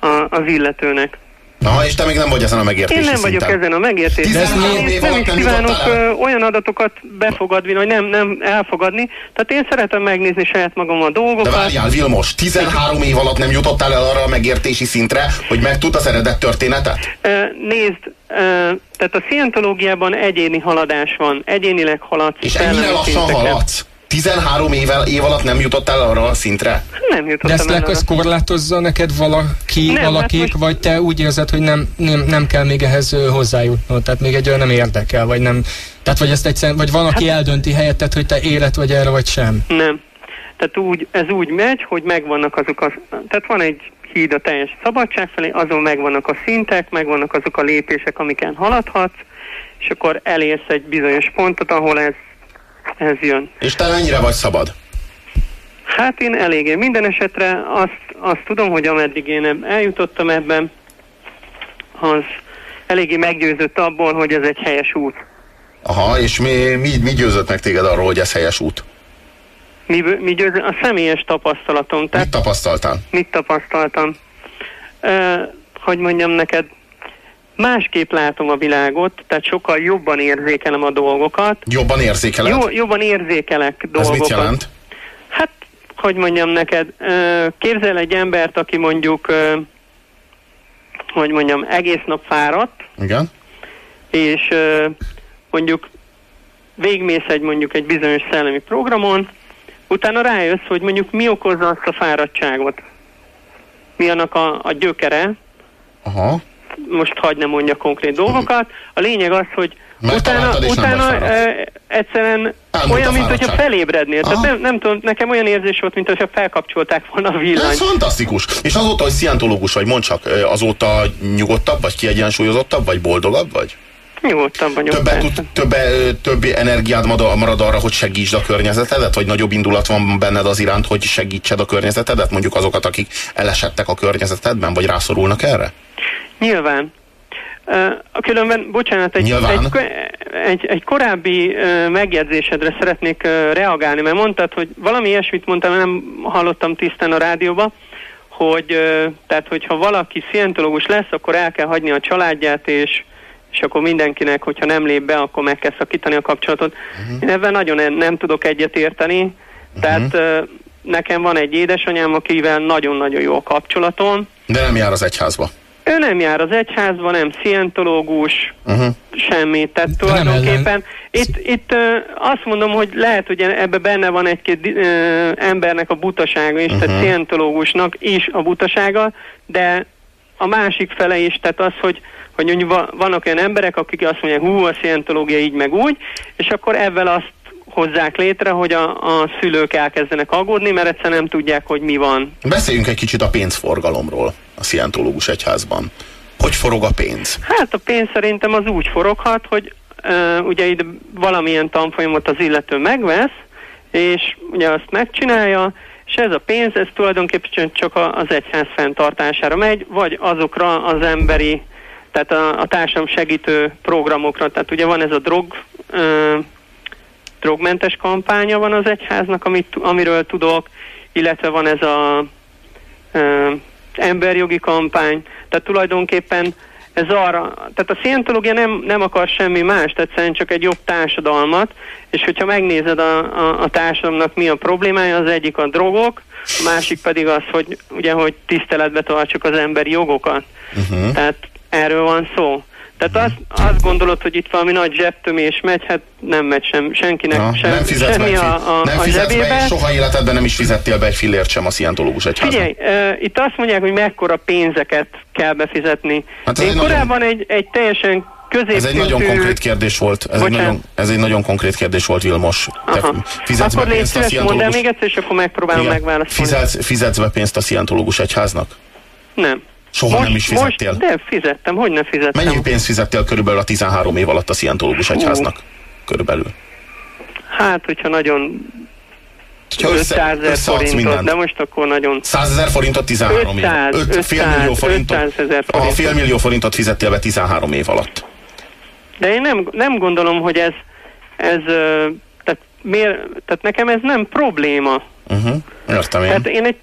a, az illetőnek. Na, és te még nem vagy ezen a megértési Én nem vagyok szinten. ezen a megértésen. 13 Én nem is kívánok el? olyan adatokat befogadni, vagy nem, nem elfogadni. Tehát én szeretem megnézni saját magam a De dolgokat. várjál, Vilmos, 13 év alatt nem jutottál el arra a megértési szintre, hogy megtud az eredet történetet? Nézd, tehát a szientológiában egyéni haladás van, egyénileg haladsz. És ennyire lassan haladsz? 13 év, év alatt nem jutottál arra a szintre? Nem De jutottam ezt el le, arra. ezt korlátozza neked valaki, Nem, hát valakik, most- vagy te úgy érzed, hogy nem, nem, nem kell még ehhez hozzájutnod, tehát még egy olyan nem érdekel, vagy nem, tehát vagy ezt egyszerűen, vagy van, aki Hát- eldönti helyetted, hogy te élet vagy erre, vagy sem. Nem. Tehát úgy, ez úgy megy, hogy megvannak azok a... Tehát van egy híd a teljes szabadság felé, azon megvannak a szintek, megvannak azok a lépések, amiken haladhatsz, és akkor elérsz egy bizonyos pontot, ahol ez, ez jön. És te mennyire vagy szabad? Hát én eléggé. Minden esetre azt, azt tudom, hogy ameddig én eljutottam ebben, az eléggé meggyőzött abból, hogy ez egy helyes út. Aha, és mi, mi, mi győzött meg téged arról, hogy ez helyes út? Mi, mi győző? A személyes tapasztalatom. Tehát Mit tapasztaltál? mit tapasztaltam? Ö, hogy mondjam neked, másképp látom a világot, tehát sokkal jobban érzékelem a dolgokat. Jobban érzékeled? Jó, jobban érzékelek Ez dolgokat. mit jelent? Hát, hogy mondjam neked, képzel egy embert, aki mondjuk, hogy mondjam, egész nap fáradt, Igen. és mondjuk végmész egy mondjuk egy bizonyos szellemi programon, utána rájössz, hogy mondjuk mi okozza azt a fáradtságot. Mi annak a, a gyökere, Aha. Most hagyd ne mondja konkrét dolgokat. A lényeg az, hogy utána, utána e, egyszerűen Elmúlt olyan, mint hogyha felébrednél. Tehát Aha. nem, nem tudom, nekem olyan érzés volt, mint hogyha felkapcsolták volna a villanyt. Ez fantasztikus. És azóta, hogy szientológus vagy, mondd csak, azóta nyugodtabb, vagy kiegyensúlyozottabb, vagy boldogabb, vagy? Nyugodtan vagyok. Többet, tud, többe, ö, több energiád marad arra, hogy segítsd a környezetedet, vagy nagyobb indulat van benned az iránt, hogy segítsed a környezetedet, mondjuk azokat, akik elesettek a környezetedben, vagy rászorulnak erre? Nyilván. Uh, különben, bocsánat, egy, Nyilván. egy, egy, egy korábbi megjegyzésedre szeretnék reagálni, mert mondtad, hogy valami ilyesmit mondtam, nem hallottam tisztán a rádióba, hogy tehát, hogyha valaki szientológus lesz, akkor el kell hagyni a családját, és, és akkor mindenkinek, hogyha nem lép be, akkor meg kell szakítani a kapcsolatot. Uh-huh. Én ebben nagyon nem, tudok egyet érteni. Uh-huh. Tehát uh, nekem van egy édesanyám, akivel nagyon-nagyon jó a kapcsolatom, De nem jár az egyházba. Ő nem jár az egyházba, nem szientológus, Uh-huh. semmi. Tehát tulajdonképpen itt, itt ö, azt mondom, hogy lehet, hogy ebbe benne van egy-két ö, embernek a butasága is, uh-huh. tehát szientológusnak is a butasága, de a másik fele is, tehát az, hogy, hogy vannak olyan emberek, akik azt mondják, hú, a szientológia így meg úgy, és akkor ebben azt hozzák létre, hogy a, a szülők elkezdenek aggódni, mert egyszerűen nem tudják, hogy mi van. Beszéljünk egy kicsit a pénzforgalomról a szientológus egyházban. Hogy forog a pénz? Hát a pénz szerintem az úgy foroghat, hogy uh, ugye itt valamilyen tanfolyamot az illető megvesz, és ugye azt megcsinálja, és ez a pénz, ez tulajdonképpen csak az egyház fenntartására megy, vagy azokra az emberi, tehát a, a társadalom segítő programokra. Tehát ugye van ez a drog, uh, drogmentes kampánya van az egyháznak, amit, amiről tudok, illetve van ez a ö, emberjogi kampány, tehát tulajdonképpen ez arra, tehát a szientológia nem, nem akar semmi más, tehát szerint csak egy jobb társadalmat, és hogyha megnézed a, a, a társadalomnak mi a problémája, az egyik a drogok, a másik pedig az, hogy ugye, hogy tiszteletbe tartsuk az emberi jogokat. Uh-huh. Tehát erről van szó. Tehát azt, azt gondolod, hogy itt valami nagy zsebtömés megy, hát nem megy sem, senkinek Na, sem, nem fizetsz semmi be, a, a, nem a be, zsebébe. és soha életedben nem is fizettél be egy fillért sem a szientológus egyháznak. Figyelj, uh, itt azt mondják, hogy mekkora pénzeket kell befizetni. Hát Én egy nagyon- korábban egy, egy teljesen középszintű... Ez egy nagyon konkrét kérdés volt. Ez egy nagyon, ez egy nagyon konkrét kérdés volt, Vilmos. Te Aha. fizetsz be Akkor légy pénzt a mondd szientológus... még egyszer, és akkor megpróbálom Igen. megválaszolni. Fizetsz, fizetsz be pénzt a szientológus egyháznak? Nem. Soha nem is fizettél? Most, de fizettem, hogy ne fizettem? Mennyi pénzt fizettél körülbelül a 13 év alatt a szientológus egyháznak? Körülbelül. Hát, hogyha nagyon Ha össze- 500 ezer forintot, mindent. de most akkor nagyon... 100 ezer forintot 13 év. 500, Öt- fél 500, millió forintot. 500 ezer A forintot. fél millió forintot fizettél be 13 év alatt. De én nem, nem gondolom, hogy ez, ez tehát, miért, tehát nekem ez nem probléma. Uh-huh. Értem én. Tehát én egy,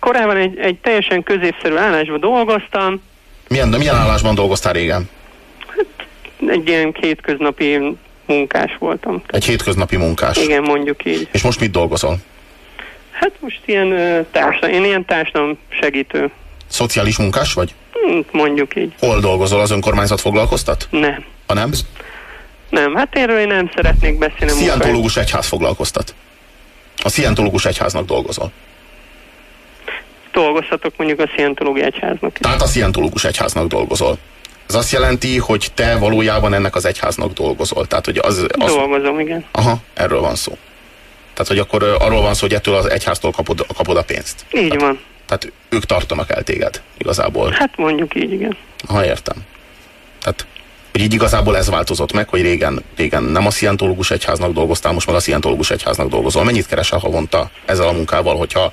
korábban egy, egy teljesen középszerű állásban dolgoztam, Milyen, milyen állásban dolgoztál régen? egy ilyen kétköznapi munkás voltam. Egy hétköznapi munkás. Igen, mondjuk így. És most mit dolgozol? Hát most ilyen társadalom, én ilyen társadalom segítő, Szociális munkás vagy? Hm, mondjuk így. Hol dolgozol? Az önkormányzat foglalkoztat? Nem. Ha nem? Nem, hát erről én nem szeretnék beszélni. a. Szientológus egyház foglalkoztat. A szientológus egyháznak dolgozol. Dolgozhatok mondjuk a Szientológiai Egyháznak. Tehát a szientológus egyháznak dolgozol. Ez azt jelenti, hogy te valójában ennek az egyháznak dolgozol. Tehát, hogy az, az Dolgozom, igen. Aha, erről van szó. Tehát, hogy akkor arról van szó, hogy ettől az egyháztól kapod, kapod a pénzt. Így van. Tehát ők tartanak el téged igazából. Hát mondjuk így, igen. Ha értem. Tehát, hogy így igazából ez változott meg, hogy régen, régen nem a szientológus egyháznak dolgoztál, most meg a szientológus egyháznak dolgozol. Mennyit keresel havonta ezzel a munkával, hogyha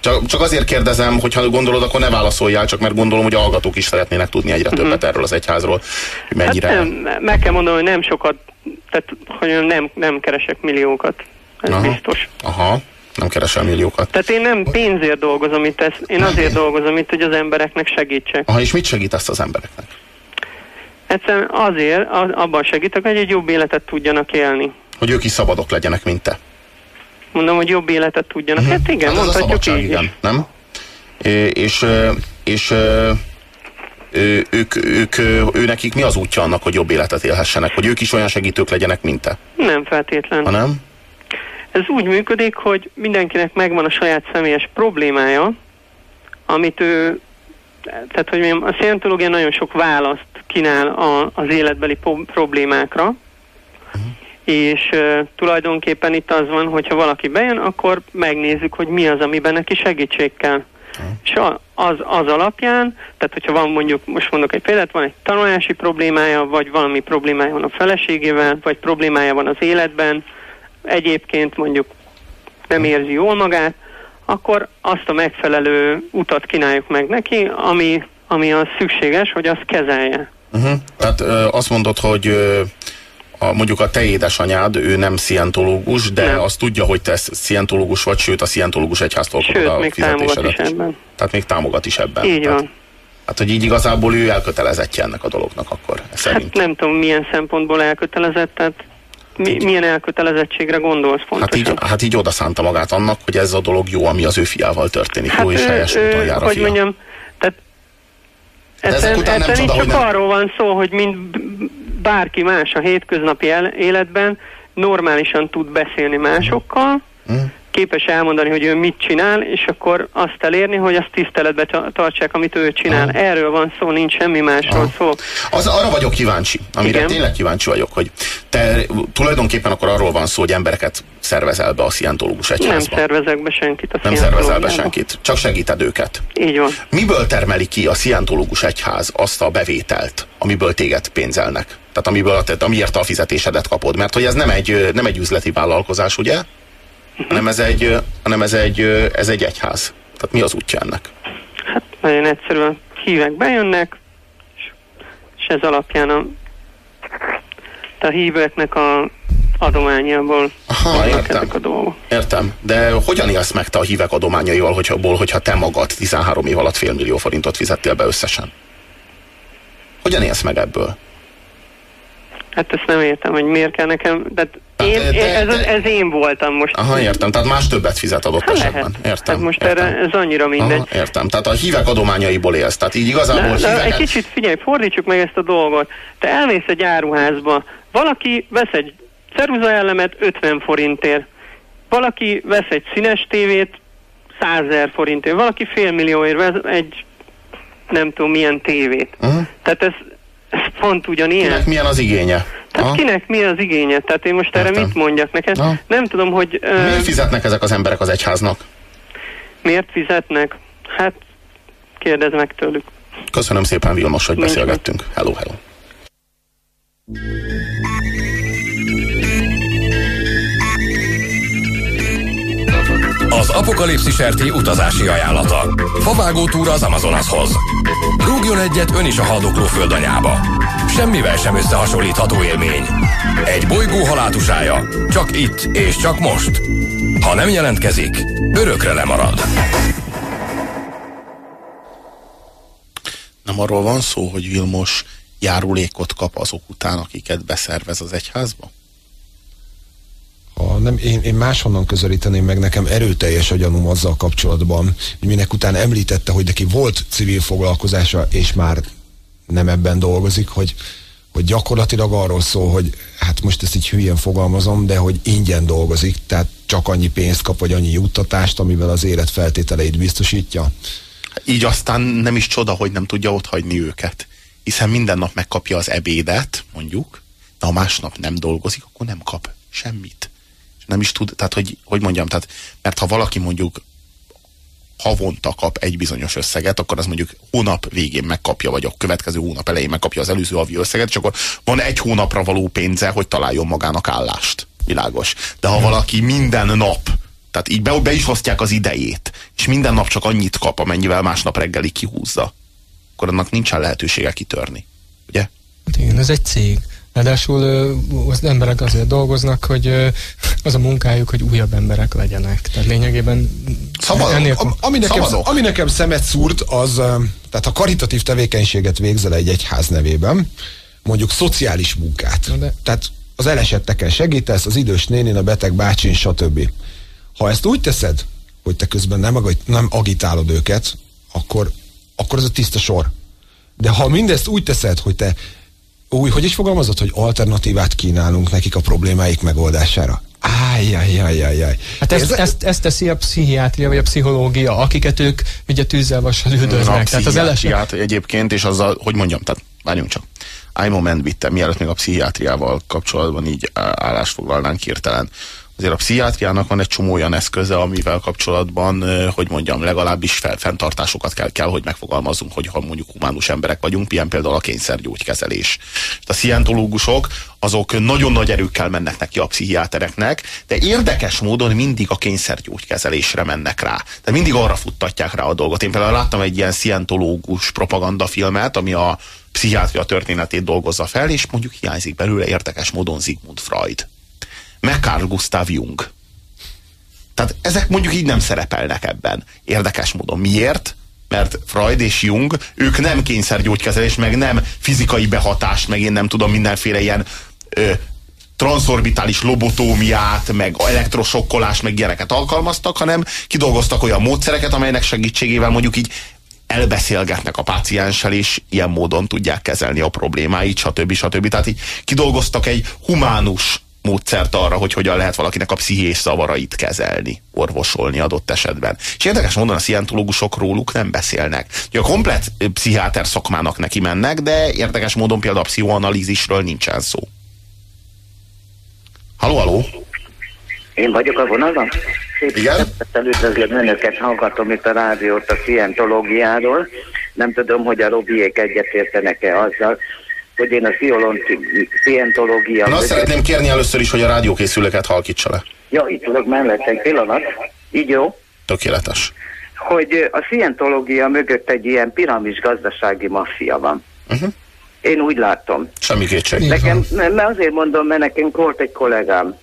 csak, csak azért kérdezem, hogyha gondolod, akkor ne válaszoljál, csak mert gondolom, hogy a hallgatók is szeretnének tudni egyre többet erről az egyházról, hogy mennyire... Hát nem, meg kell mondanom, hogy nem sokat, tehát hogy nem, nem keresek milliókat. Ez Aha. biztos. Aha, nem keresel milliókat. Tehát én nem pénzért dolgozom itt, ezt, én azért dolgozom itt, hogy az embereknek segítsek. Aha, és mit segít ezt az embereknek? Egyszerűen azért, az, abban segítek, hogy egy jobb életet tudjanak élni. Hogy ők is szabadok legyenek, mint te. Mondom, hogy jobb életet tudjanak. Uh-huh. Hát igen, Hát mondhatjuk így igen, nem? É, és és ők, ők, ő nekik mi az útja annak, hogy jobb életet élhessenek? Hogy ők is olyan segítők legyenek, mint te? Nem feltétlen. Ha nem? Ez úgy működik, hogy mindenkinek megvan a saját személyes problémája, amit ő, tehát hogy mondjam, a szientológia nagyon sok választ kínál a, az életbeli problémákra, és uh, tulajdonképpen itt az van, hogyha valaki bejön, akkor megnézzük, hogy mi az, amiben neki segítség kell. És az, az alapján, tehát hogyha van mondjuk, most mondok egy példát, van egy tanulási problémája, vagy valami problémája van a feleségével, vagy problémája van az életben, egyébként mondjuk nem érzi jól magát, akkor azt a megfelelő utat kínáljuk meg neki, ami, ami az szükséges, hogy azt kezelje. Uh-huh. Tehát ö, azt mondod, hogy ö, a, mondjuk a te édesanyád, ő nem szientológus, de Nem. azt tudja, hogy te szientológus vagy, sőt a szientológus egyháztól kapod a még támogat is fizetésedet. ebben. Tehát még támogat is ebben. Így Tehát, van. hát, hogy így igazából ő elkötelezettje ennek a dolognak akkor, szerint. Hát nem tudom, milyen szempontból elkötelezett, tehát mi, milyen elkötelezettségre gondolsz Hát pontosan? így, hát így odaszánta magát annak, hogy ez a dolog jó, ami az ő fiával történik. jó és ő- helyes úton jár a hogy fia. mondjam, tehát De ezek ezen, után nem ezen csoda, itt csak hogy nem- arról van szó, hogy mint b- bárki más a hétköznapi életben normálisan tud beszélni másokkal, Mm. Képes elmondani, hogy ő mit csinál, és akkor azt elérni, hogy azt tiszteletbe ta- tartsák, amit ő csinál. Aha. Erről van szó, nincs semmi másról Aha. szó. Az, arra vagyok kíváncsi, amire Igen. tényleg kíváncsi vagyok, hogy te tulajdonképpen akkor arról van szó, hogy embereket szervezel be a szientológus Nem egyházba. szervezek be senkit a Nem szervezel be senkit, csak segíted őket. Így van. Miből termeli ki a szientológus egyház azt a bevételt, amiből téged pénzelnek? Tehát amiből amiért a fizetésedet kapod? Mert hogy ez nem egy, nem egy üzleti vállalkozás, ugye? Hanem ez egy, hanem ez egy, ez egy egyház. Tehát mi az útja ennek? Hát nagyon egyszerűen hívek bejönnek, és- ez alapján a, a hívőknek a adományából Aha, értem. ezek a dolgok. Értem, de hogyan élsz meg te a hívek adományaival, hogyha, abból, hogyha te magad 13 év alatt fél millió forintot fizettél be összesen? Hogyan élsz meg ebből? Hát ezt nem értem, hogy miért kell nekem, de Hát, én, de- én, ez, de- ez én voltam most. Aha, értem, tehát más többet fizet adott Hát esetben. lehet. Értem. Hát most értem. erre ez annyira mindegy. Aha, értem, tehát a hívek adományaiból élsz, tehát így igazából De, de egy híveket... kicsit figyelj, fordítsuk meg ezt a dolgot. Te elmész egy áruházba, valaki vesz egy ceruzaelemet 50 forintért, valaki vesz egy színes tévét 100 ezer forintért, valaki fél millióért vesz egy nem tudom milyen tévét. Uh-huh. Tehát ez pont ugyanilyen. Kinek milyen az igénye? Tehát kinek mi az igénye? Tehát én most erre Értem. mit mondjak neked? Aha. Nem tudom, hogy ö, Miért fizetnek ezek az emberek az egyháznak? miért fizetnek. Hát kérdezd meg tőlük. Köszönöm szépen, Vilmos, hogy Nincs beszélgettünk. Hello, hello. Az apokalipszis RT utazási ajánlata. Favágó túra az Amazonashoz. Rúgjon egyet ön is a haldokló földanyába. Semmivel sem összehasonlítható élmény. Egy bolygó halátusája. Csak itt és csak most. Ha nem jelentkezik, örökre lemarad. Nem arról van szó, hogy Vilmos járulékot kap azok után, akiket beszervez az egyházba? Ha nem, én, én máshonnan közelíteném meg nekem erőteljes a gyanúm azzal kapcsolatban, hogy minek után említette, hogy neki volt civil foglalkozása, és már nem ebben dolgozik, hogy, hogy gyakorlatilag arról szól, hogy hát most ezt így hülyen fogalmazom, de hogy ingyen dolgozik, tehát csak annyi pénzt kap, vagy annyi juttatást, amivel az élet feltételeit biztosítja. Így aztán nem is csoda, hogy nem tudja otthagyni őket. Hiszen minden nap megkapja az ebédet, mondjuk, de ha másnap nem dolgozik, akkor nem kap semmit. Nem is tud, tehát hogy, hogy mondjam, tehát, mert ha valaki mondjuk havonta kap egy bizonyos összeget, akkor az mondjuk hónap végén megkapja, vagy a következő hónap elején megkapja az előző havi összeget, és akkor van egy hónapra való pénze, hogy találjon magának állást. Világos. De ha valaki minden nap, tehát így be, be is osztják az idejét, és minden nap csak annyit kap, amennyivel másnap reggelig kihúzza, akkor annak nincsen lehetősége kitörni. Ugye? Hát igen, ez egy cég. Ráadásul az emberek azért dolgoznak, hogy az a munkájuk, hogy újabb emberek legyenek. Tehát lényegében Szabad, ennél Am, ami, nekem, Szabadok. ami nekem szemet szúrt, az, tehát ha karitatív tevékenységet végzel egy egyház nevében, mondjuk szociális munkát. De... Tehát az elesetteken segítesz, az idős nénén, a beteg bácsin, stb. Ha ezt úgy teszed, hogy te közben nem, nem agitálod őket, akkor, akkor ez a tiszta sor. De ha mindezt úgy teszed, hogy te új, hogy is fogalmazott, hogy alternatívát kínálunk nekik a problémáik megoldására. Ájjajjajjajjaj. Hát ezt, ez... ezt, ezt teszi a pszichiátria vagy a pszichológia, akiket ők ugye tűzzel vassal üldöznek. Tehát az eleset... egyébként, és azzal, hogy mondjam, tehát várjunk csak. I'm moment vittem, mielőtt még a pszichiátriával kapcsolatban így állást foglalnánk hirtelen azért a pszichiátriának van egy csomó olyan eszköze, amivel kapcsolatban, hogy mondjam, legalábbis fel, fenntartásokat kell, kell, hogy megfogalmazzunk, hogy ha mondjuk humánus emberek vagyunk, ilyen például a kényszergyógykezelés. A szientológusok azok nagyon nagy erőkkel mennek neki a pszichiátereknek, de érdekes módon mindig a kényszergyógykezelésre mennek rá. Tehát mindig arra futtatják rá a dolgot. Én például láttam egy ilyen szientológus propagandafilmet, ami a pszichiátria történetét dolgozza fel, és mondjuk hiányzik belőle érdekes módon Sigmund Freud meg Carl Gustav Jung. Tehát ezek mondjuk így nem szerepelnek ebben. Érdekes módon. Miért? Mert Freud és Jung, ők nem kényszergyógykezelés, meg nem fizikai behatás, meg én nem tudom, mindenféle ilyen ö, transzorbitális lobotómiát, meg elektrosokkolást, meg ilyeneket alkalmaztak, hanem kidolgoztak olyan módszereket, amelynek segítségével mondjuk így elbeszélgetnek a pácienssel, és ilyen módon tudják kezelni a problémáit, stb. stb. Tehát így kidolgoztak egy humánus módszert arra, hogy hogyan lehet valakinek a pszichés szavarait kezelni, orvosolni adott esetben. És érdekes módon a szientológusok róluk nem beszélnek. Ugye a komplet pszichiáter szakmának neki mennek, de érdekes módon például a pszichoanalízisről nincsen szó. Haló, haló! Én vagyok a vonalban? Szép Igen? Üdvözlöm önöket, hallgatom itt a rádiót a szientológiáról. Nem tudom, hogy a Robiék egyetértenek-e azzal, hogy én a szientológia... Én azt szeretném kérni először is, hogy a rádiókészülőket halkítsa le. Ja, itt tudok mellett egy pillanat. Így jó? Tökéletes. Hogy a szientológia mögött egy ilyen piramis gazdasági maffia van. Uh-huh. Én úgy látom. Semmi kétség. Nekem, mert azért mondom, mert nekem volt egy kollégám,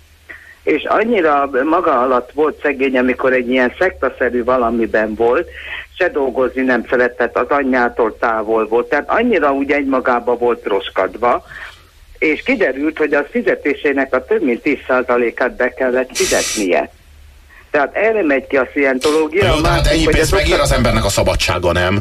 és annyira maga alatt volt szegény, amikor egy ilyen szektaszerű valamiben volt, se dolgozni nem szeretett, az anyjától távol volt, tehát annyira úgy egymagába volt roskadva, és kiderült, hogy az fizetésének a több mint 10%-át be kellett fizetnie. Tehát erre megy ki a szientológia. Jó, hát ennyi pénzt megér az embernek a szabadsága, nem?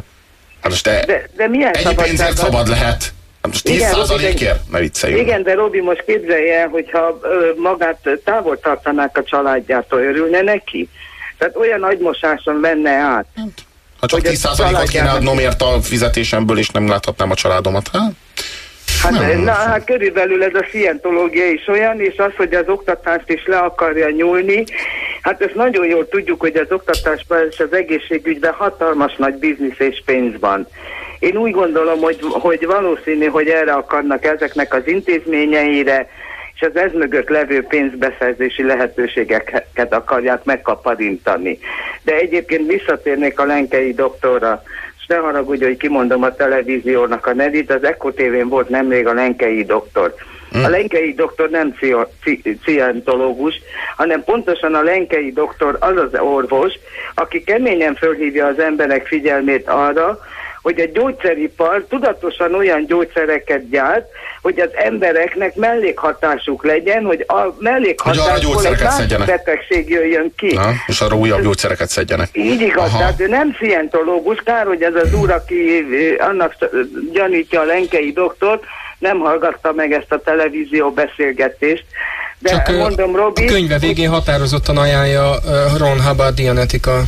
Hát most de, de, de milyen ennyi pénzért szabad lehet. Hát most 10 százalékért? Ne vicceljünk. Igen, de Robi, most képzelje el, hogyha ö, magát távol tartanák a családjától, örülne neki? Tehát olyan agymosáson menne át. Ha csak 10%-ot kéne adnom ért a fizetésemből, és nem láthatnám a családomat, hát? Hát, nem. na, hát körülbelül ez a szientológia is olyan, és az, hogy az oktatást is le akarja nyúlni, hát ezt nagyon jól tudjuk, hogy az oktatásban és az egészségügyben hatalmas nagy biznisz és pénz van. Én úgy gondolom, hogy, hogy valószínű, hogy erre akarnak ezeknek az intézményeire, és az ez mögött levő pénzbeszerzési lehetőségeket akarják megkaparintani. De egyébként visszatérnék a Lenkei doktorra, és ne haragudj, hogy kimondom a televíziónak a nevét, az Eko TV-n volt nemrég a Lenkei doktor. A Lenkei doktor nem cientológus, hanem pontosan a Lenkei doktor az az orvos, aki keményen fölhívja az emberek figyelmét arra, hogy a gyógyszeripar tudatosan olyan gyógyszereket gyárt, hogy az embereknek mellékhatásuk legyen, hogy a mellékhatásból egy más betegség jöjjön ki. Na, és arra újabb gyógyszereket szedjenek. Így igaz, Aha. tehát ő nem szientológus, kár, hogy ez az úr, aki annak gyanítja a lenkei doktort, nem hallgatta meg ezt a televízió beszélgetést, de Csak mondom, Robi, a könyve végén határozottan ajánlja Ron Hubbard Dianetika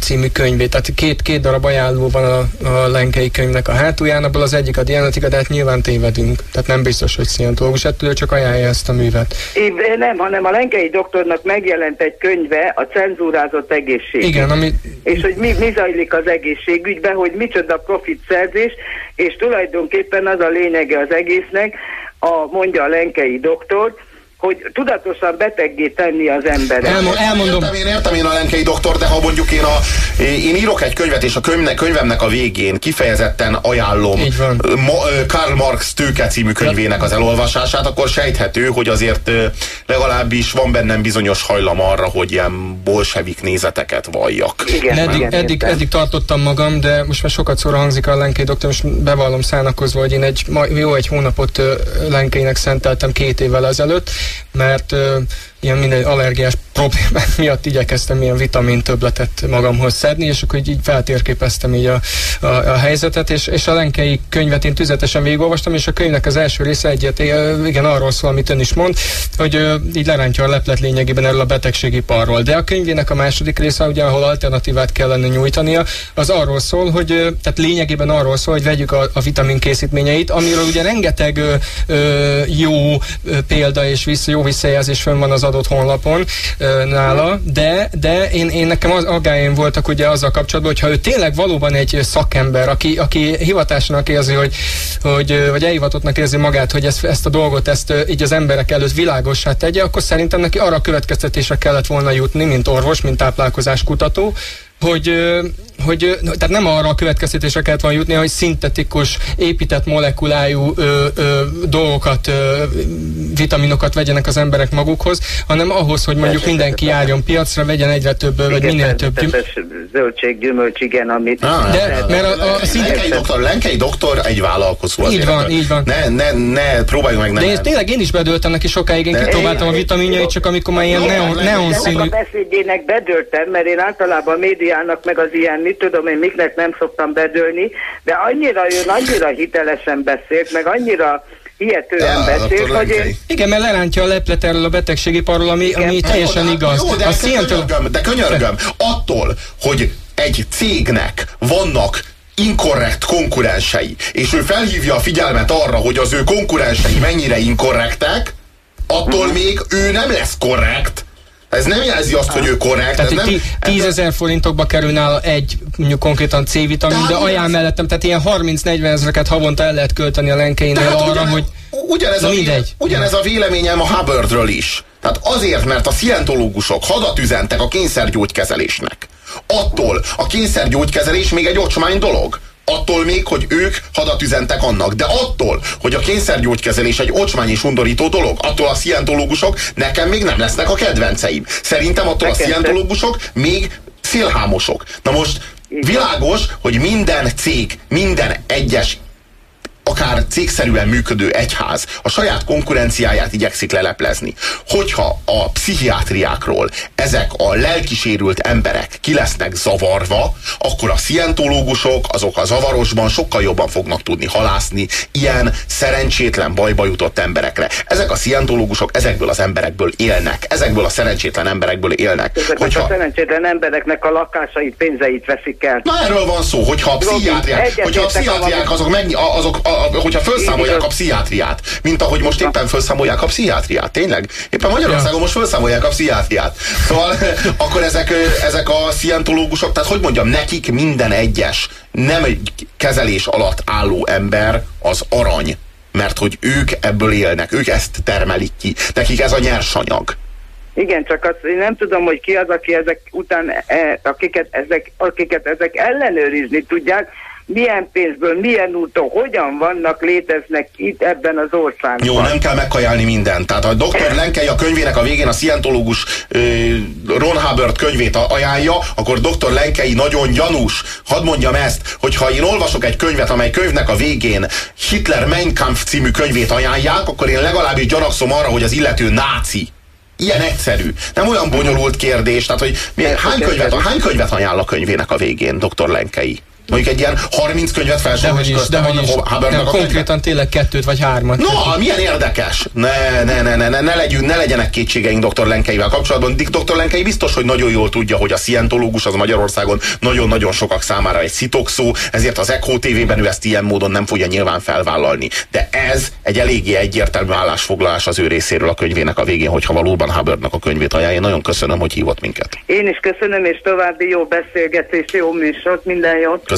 című könyvét. Tehát két, két darab ajánló van a, a lenkei könyvnek a hátulján, abból az egyik a Dianetika, de hát nyilván tévedünk. Tehát nem biztos, hogy szientológus, ettől csak ajánlja ezt a művet. Én nem, hanem a lenkei doktornak megjelent egy könyve, a cenzúrázott egészség. Igen, ami... És hogy mi, mi zajlik az egészségügyben, hogy micsoda profit szerzés, és tulajdonképpen az a lényege az egésznek, a, mondja a lenkei doktor, hogy tudatosan beteggé tenni az emberet. Elmo- elmondom. Értem én, értem én a lenkei doktor, de ha mondjuk én, a, én írok egy könyvet, és a könyvnek, könyvemnek a végén kifejezetten ajánlom. Ma, Karl Marx tőke című könyvének az elolvasását, akkor sejthető, hogy azért legalábbis van bennem bizonyos hajlam arra, hogy ilyen bolsevik nézeteket valljak. Igen, eddig, igen, eddig, értem. eddig tartottam magam, de most már sokat szóra hangzik a Lenkei doktor, most bevallom szánakozva, hogy én egy jó egy hónapot Lenkeinek szenteltem két évvel ezelőtt, mert ilyen minden allergiás problémák miatt igyekeztem ilyen vitamin többletet magamhoz szedni, és akkor így, így feltérképeztem így a, a, a helyzetet, és, és a Lenkei könyvet én tüzetesen végigolvastam, és a könyvnek az első része egyet, ö, igen, arról szól, amit ön is mond, hogy ö, így lerántja a leplet lényegében erről a betegségiparról. De a könyvének a második része, ugye, ahol alternatívát kellene nyújtania, az arról szól, hogy ö, tehát lényegében arról szól, hogy vegyük a, a vitamin készítményeit, amiről ugye rengeteg ö, ö, jó példa és vissza, jó visszajelzés fönn van az adott honlapon nála, de, de én, én nekem az aggájaim voltak ugye azzal kapcsolatban, hogy ha ő tényleg valóban egy szakember, aki, aki hivatásnak érzi, hogy, hogy vagy elhivatottnak érzi magát, hogy ezt, ezt a dolgot ezt így az emberek előtt világossá tegye, akkor szerintem neki arra a következtetésre kellett volna jutni, mint orvos, mint táplálkozáskutató, hogy, ö, hogy tehát nem arra a következtetésre kellett volna jutni, hogy szintetikus, épített molekulájú ö, ö, dolgokat, ö, vitaminokat vegyenek az emberek magukhoz, hanem ahhoz, hogy mondjuk mindenki járjon piacra, vegyen egyre több, vagy minél több gyüm- zöldség, gyümölcs, igen, amit... Ah, De- mert a- a szint- Lenkei doktor, Lenkei doktor egy vállalkozó. Így van, így van. Ne, ne, ne, próbáljuk meg De nem. én tényleg én is bedöltem neki sokáig, én De- kipróbáltam a vitaminjait, csak amikor már ilyen neon, neon színű... a beszédjének bedöltem, mert én általában a médiának meg az ilyen, mit tudom én, miknek nem szoktam bedölni, de annyira ő annyira hitelesen beszélt, meg annyira hihetően Ah, beszélt, hogy én. Igen, mert lerántja a leplet erről a betegségiparról, ami, ami teljesen Jó, igaz. Jó, de, a szientől... könyörgöm, de könyörgöm, attól, hogy egy cégnek vannak inkorrekt konkurensei, és ő felhívja a figyelmet arra, hogy az ő konkurensei mennyire inkorrektek, attól Mhm. még ő nem lesz korrekt. Ez nem jelzi azt, hogy ő korrekt. Tehát ez itt nem, tí- 10 ezer forintokba kerül nála egy mondjuk konkrétan C-vitamin, de ajánl mellettem, tehát ilyen 30-40 ezreket havonta el lehet költeni a lenkeinél arra, ugyanez, hogy ugyanez, a, mindegy. ugyanez a véleményem a Hubbardről is. Tehát azért, mert a szientológusok hadat üzentek a kényszergyógykezelésnek. Attól a kényszergyógykezelés még egy ocsmány dolog. Attól még, hogy ők hadat üzentek annak. De attól, hogy a kényszergyógykezelés egy ocsmány és undorító dolog, attól a szientológusok nekem még nem lesznek a kedvenceim. Szerintem attól a Nekem szientológusok még szélhámosok. Na most világos, hogy minden cég, minden egyes akár cégszerűen működő egyház a saját konkurenciáját igyekszik leleplezni. Hogyha a pszichiátriákról ezek a lelkisérült emberek ki lesznek zavarva, akkor a szientológusok azok a zavarosban sokkal jobban fognak tudni halászni ilyen szerencsétlen bajba jutott emberekre. Ezek a szientológusok ezekből az emberekből élnek. Ezekből a szerencsétlen emberekből élnek. ezeknek Hogyha, a szerencsétlen embereknek a lakásait, pénzeit veszik el. Na erről van szó, hogyha a pszichiátriák, hogyha a pszichiátriák azok, meg, azok a, a, hogyha felszámolják a pszichiátriát, mint ahogy most éppen felszámolják a pszichiátriát, tényleg? Éppen Magyarországon most felszámolják a pszichiátriát. Szóval akkor ezek, ezek a szientológusok, tehát hogy mondjam, nekik minden egyes nem egy kezelés alatt álló ember az arany. Mert hogy ők ebből élnek, ők ezt termelik ki. Nekik ez a nyersanyag. Igen, csak azt én nem tudom, hogy ki az, aki ezek után, e, akiket, ezek, akiket ezek ellenőrizni tudják, milyen pénzből, milyen úton, hogyan vannak, léteznek itt ebben az országban. Jó, nem kell megkajálni mindent. Tehát a dr. Lenkei a könyvének a végén a szientológus Ron Hubbard könyvét ajánlja, akkor dr. Lenkei nagyon gyanús. Hadd mondjam ezt, hogy ha én olvasok egy könyvet, amely könyvnek a végén Hitler Mein Kampf című könyvét ajánlják, akkor én legalábbis gyanakszom arra, hogy az illető náci. Ilyen egyszerű. Nem olyan bonyolult kérdés. Tehát, hogy milyen, hány, könyvet, hány könyvet ajánl a könyvének a végén dr. Lenkei? Mondjuk egy ilyen 30 könyvet felsorol, és Dehogy is, köztem van is. a a könyve? konkrétan tényleg kettőt vagy hármat. No, milyen érdekes! Ne, ne, ne, ne, ne, ne, legyünk, ne legyenek kétségeink dr. Lenkeivel kapcsolatban. Dik- Dr. Lenkei biztos, hogy nagyon jól tudja, hogy a szientológus az Magyarországon nagyon-nagyon sokak számára egy szitokszó, ezért az Echo TV-ben ő ezt ilyen módon nem fogja nyilván felvállalni. De ez egy eléggé egyértelmű állásfoglalás az ő részéről a könyvének a végén, hogyha valóban Hubbardnak a könyvét ajánlja. Én nagyon köszönöm, hogy hívott minket. Én is köszönöm, és további jó beszélgetést, jó műsort, minden jót. Köszönöm,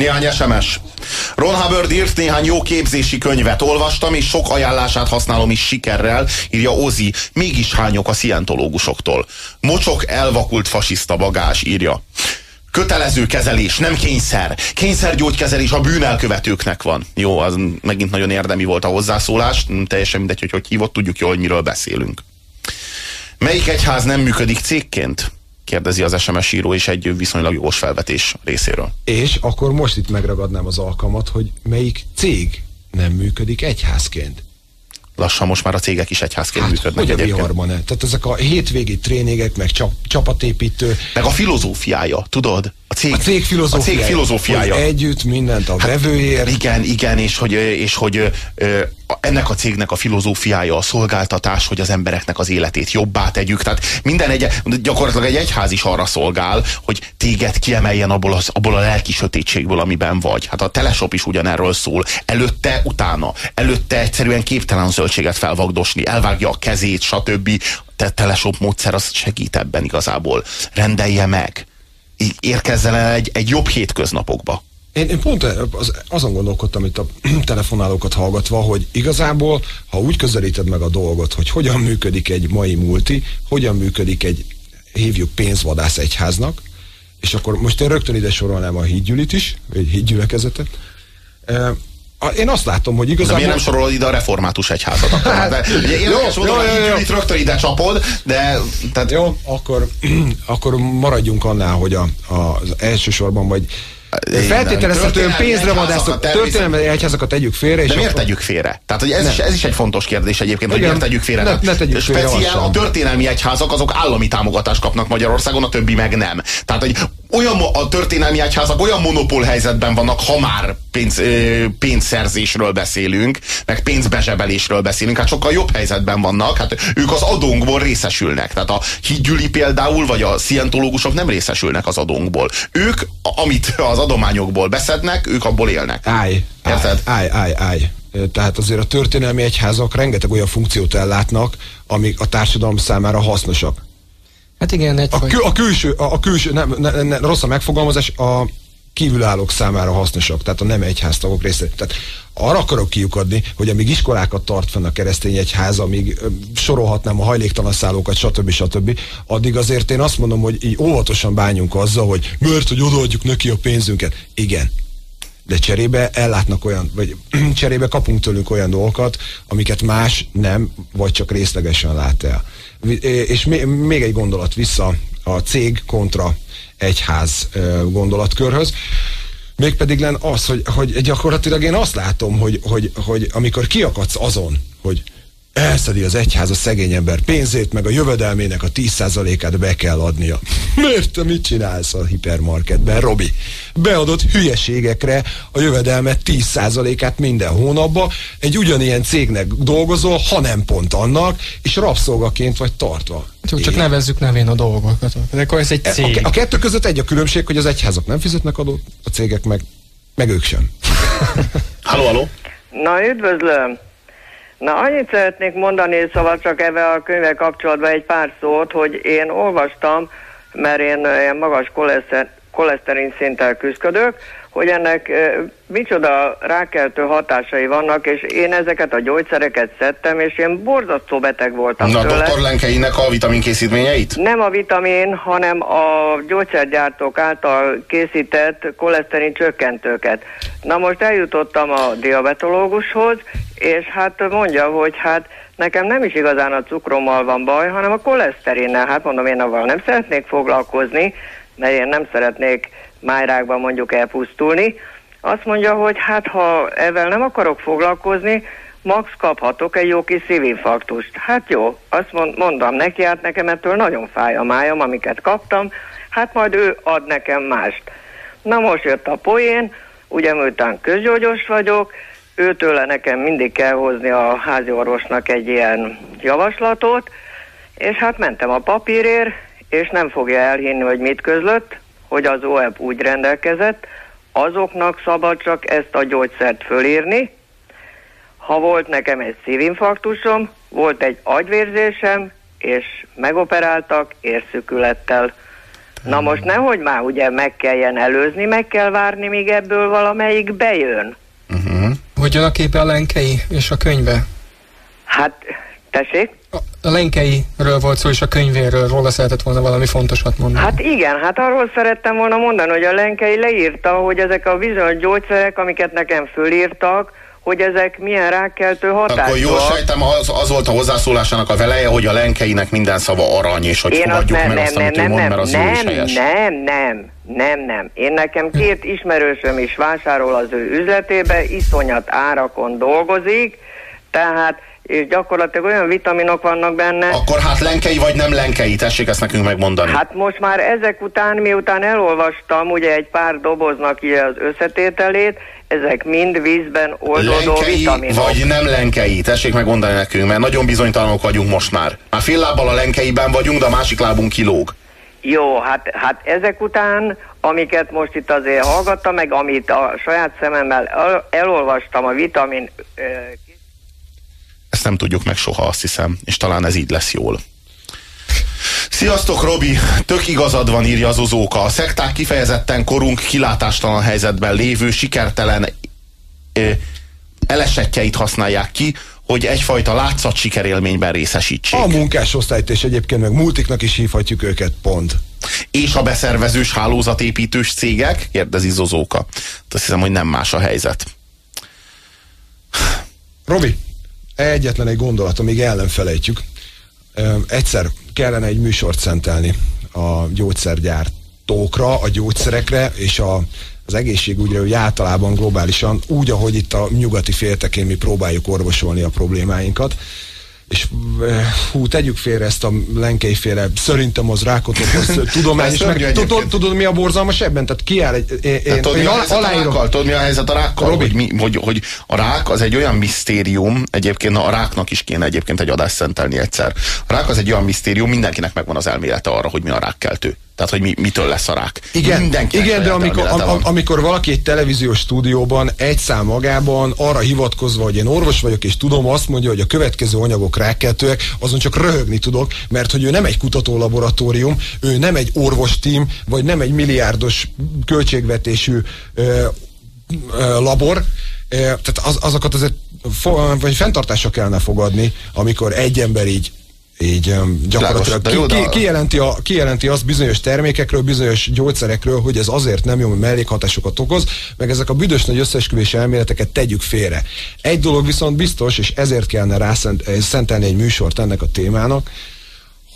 Néhány SMS. Ron Hubbard írt néhány jó képzési könyvet, olvastam, és sok ajánlását használom is sikerrel, írja Ozi. Mégis hányok a szientológusoktól. Mocsok elvakult fasiszta bagás, írja. Kötelező kezelés, nem kényszer. Kényszergyógykezelés a bűnelkövetőknek van. Jó, az megint nagyon érdemi volt a hozzászólás, teljesen mindegy, hogy hogy hívott, tudjuk jól, hogy miről beszélünk. Melyik egyház nem működik cégként? Kérdezi az SMS író, és egy viszonylag jogos felvetés részéről. És akkor most itt megragadnám az alkalmat, hogy melyik cég nem működik egyházként. Lassan most már a cégek is egyházként hát, működnek. Hogy a viharban? Tehát ezek a hétvégi tréningek, meg csap, csapatépítő. Meg a filozófiája, tudod? A cég, a cég filozófiája. A cég filozófiája. Hogy együtt mindent a hát, vevőért. Igen, igen, és hogy, és hogy ennek a cégnek a filozófiája a szolgáltatás, hogy az embereknek az életét jobbá tegyük. Tehát minden egy, gyakorlatilag egy egyház is arra szolgál, hogy téged kiemeljen abból, az, abból a lelki sötétségből, amiben vagy. Hát a teleshop is ugyanerről szól. Előtte, utána. Előtte egyszerűen képtelen zöldséget felvagdosni, elvágja a kezét, stb. Te teleshop módszer az segít ebben igazából. Rendelje meg. Érkezzen el egy, egy jobb hétköznapokba. Én, én pont az, azon gondolkodtam itt a telefonálókat hallgatva, hogy igazából, ha úgy közelíted meg a dolgot, hogy hogyan működik egy mai multi, hogyan működik egy, hívjuk pénzvadász egyháznak, és akkor most én rögtön ide sorolnám a hídgyűlit is, vagy hídgyülekezetet, én azt látom, hogy igazából... De miért nem sorolod ide a református egyházat? Akkor? Hát, de, ugye jó, jó, jó, jó, jó. itt rögtön ide csapod, de... Tehát... Jó, akkor, akkor maradjunk annál, hogy a, a, az elsősorban vagy Feltételezhetően pénzre vadászok, történelmi egyházakat tegyük félre. És De miért tegyük félre? Tehát hogy ez, is, ez is egy fontos kérdés egyébként, hogy miért tegyük félre. Ne, ne tegyük félre Speciál a történelmi egyházak azok állami támogatást kapnak Magyarországon, a többi meg nem. Tehát, hogy olyan a történelmi egyházak olyan monopól helyzetben vannak, ha már pénz, pénzszerzésről beszélünk, meg pénzbezsebelésről beszélünk, hát sokkal jobb helyzetben vannak, hát ők az adónkból részesülnek. Tehát a hídgyüli például, vagy a szientológusok nem részesülnek az adónkból. Ők, amit az adományokból beszednek, ők abból élnek. Állj, Érted? állj, állj, állj. Tehát azért a történelmi egyházak rengeteg olyan funkciót ellátnak, amik a társadalom számára hasznosak. Hát igen, egy a, kül, a külső, a, a külső nem, ne, ne, rossz a megfogalmazás, a kívülállók számára hasznosak, tehát a nem egyháztagok része. Tehát arra akarok kiukadni, hogy amíg iskolákat tart fenn a keresztény egyház, amíg sorolhatnám a hajléktalan szállókat, stb. stb. Addig azért én azt mondom, hogy így óvatosan bánjunk azzal, hogy mert, hogy odaadjuk neki a pénzünket. Igen, de cserébe ellátnak olyan, vagy cserébe kapunk tőlük olyan dolgokat, amiket más nem, vagy csak részlegesen lát el. És még egy gondolat vissza a cég kontra egyház gondolatkörhöz. Mégpedig len az, hogy, hogy gyakorlatilag én azt látom, hogy, hogy, hogy amikor kiakadsz azon, hogy elszedi az egyház a szegény ember pénzét, meg a jövedelmének a 10%-át be kell adnia. Miért te mit csinálsz a hipermarketben, Robi? Beadott hülyeségekre a jövedelmet 10%-át minden hónapban, egy ugyanilyen cégnek dolgozol, ha nem pont annak, és rabszolgaként vagy tartva. Csak Én... nevezzük nevén a dolgokat. De akkor ez egy cég. A, a kettő között egy a különbség, hogy az egyházak nem fizetnek adót, a cégek meg, meg ők sem. halló, halló! Na, üdvözlöm! Na, annyit szeretnék mondani, szóval csak ebben a könyvvel kapcsolatban egy pár szót, hogy én olvastam, mert én ilyen magas koleszterin szinttel küzdök, hogy ennek micsoda rákeltő hatásai vannak, és én ezeket a gyógyszereket szedtem, és én borzasztó beteg voltam Na, tőle. dr. Lenkeinek a vitaminkészítményeit? Nem a vitamin, hanem a gyógyszergyártók által készített koleszterin csökkentőket. Na most eljutottam a diabetológushoz, és hát mondja, hogy hát nekem nem is igazán a cukrommal van baj, hanem a koleszterinnel. Hát mondom, én avval nem szeretnék foglalkozni, mert én nem szeretnék májrákban mondjuk elpusztulni. Azt mondja, hogy hát ha ezzel nem akarok foglalkozni, max kaphatok egy jó kis szívinfarktust. Hát jó, azt mond, mondom neki, hát nekem ettől nagyon fáj a májam, amiket kaptam, hát majd ő ad nekem mást. Na most jött a poén, ugye miután közgyógyos vagyok, őtőle nekem mindig kell hozni a házi orvosnak egy ilyen javaslatot, és hát mentem a papírért, és nem fogja elhinni, hogy mit közlött, hogy az OEP úgy rendelkezett, azoknak szabad csak ezt a gyógyszert fölírni. Ha volt nekem egy szívinfarktusom, volt egy agyvérzésem, és megoperáltak érszükülettel. Na most nehogy már ugye meg kelljen előzni, meg kell várni, míg ebből valamelyik bejön. Uh-huh. Hogyan a képe a lenkei és a könyve? Hát, tessék? A, a lenkeiről volt szó, és a könyvéről róla szeretett volna valami fontosat mondani. Hát igen, hát arról szerettem volna mondani, hogy a lenkei leírta, hogy ezek a bizonyos gyógyszerek, amiket nekem fölírtak, hogy ezek milyen rákkeltő hatások. Akkor jól sejtem, az, az volt a hozzászólásának a veleje, hogy a lenkeinek minden szava arany, és hogy Én fogadjuk nem, meg nem, azt, nem, amit nem, ő mond, mert az nem, jó is helyes. Nem, nem, nem, nem. Én nekem két ismerősöm is vásárol az ő üzletébe, iszonyat árakon dolgozik, tehát és gyakorlatilag olyan vitaminok vannak benne. Akkor hát lenkei vagy nem lenkei, tessék ezt nekünk megmondani. Hát most már ezek után, miután elolvastam ugye egy pár doboznak az összetételét, ezek mind vízben oldódó lenkei vitaminok. vagy nem lenkei, tessék megmondani nekünk, mert nagyon bizonytalanok vagyunk most már. Már fél lábbal a lenkeiben vagyunk, de a másik lábunk kilóg. Jó, hát, hát ezek után, amiket most itt azért hallgattam, meg amit a saját szememmel el, elolvastam a vitamin ezt nem tudjuk meg soha, azt hiszem, és talán ez így lesz jól. Sziasztok, Robi! Tök igazad van, írja az Ozóka. A szekták kifejezetten korunk kilátástalan helyzetben lévő, sikertelen ö, elesettjeit használják ki, hogy egyfajta látszat sikerélményben részesítsék. A munkásosztályt és egyébként meg multiknak is hívhatjuk őket, pont. És a beszervezős hálózatépítős cégek? Kérdezi Zozóka. Azt hiszem, hogy nem más a helyzet. Robi, Egyetlen egy gondolat, amíg el nem felejtjük. Egyszer kellene egy műsort szentelni a gyógyszergyártókra, a gyógyszerekre és a, az egészségügyre, hogy általában globálisan, úgy, ahogy itt a nyugati féltekén mi próbáljuk orvosolni a problémáinkat és eh, hú, tegyük félre ezt a lenkei féle, szerintem az rákot okoz tudományos, meg tudod, tudod, mi a borzalmas ebben? Tehát kiáll egy, én, én, tudod, én aláírom. Tudod, mi a helyzet a rákkal? Robi? Hogy, mi, hogy, hogy a rák az egy olyan misztérium, egyébként a ráknak is kéne egyébként egy adást szentelni egyszer. A rák az egy olyan misztérium, mindenkinek megvan az elmélete arra, hogy mi a rákkeltő. Tehát, hogy mi, mitől lesz a rák. Igen, Mindenkinek igen de amikor, am, amikor valaki egy televíziós stúdióban egy szám magában arra hivatkozva, hogy én orvos vagyok, és tudom, azt mondja, hogy a következő anyagok rákkeltőek, azon csak röhögni tudok, mert hogy ő nem egy kutatólaboratórium, ő nem egy orvostím, vagy nem egy milliárdos költségvetésű ö, ö, labor, tehát az, azokat azért vagy fenntartásra kellene fogadni, amikor egy ember így így gyakorlatilag ki, ki, kijelenti, a, kijelenti azt bizonyos termékekről, bizonyos gyógyszerekről, hogy ez azért nem jó, hogy mellékhatásokat okoz, meg ezek a büdös nagy összesküvés elméleteket tegyük félre. Egy dolog viszont biztos, és ezért kellene rászentelni egy műsort ennek a témának,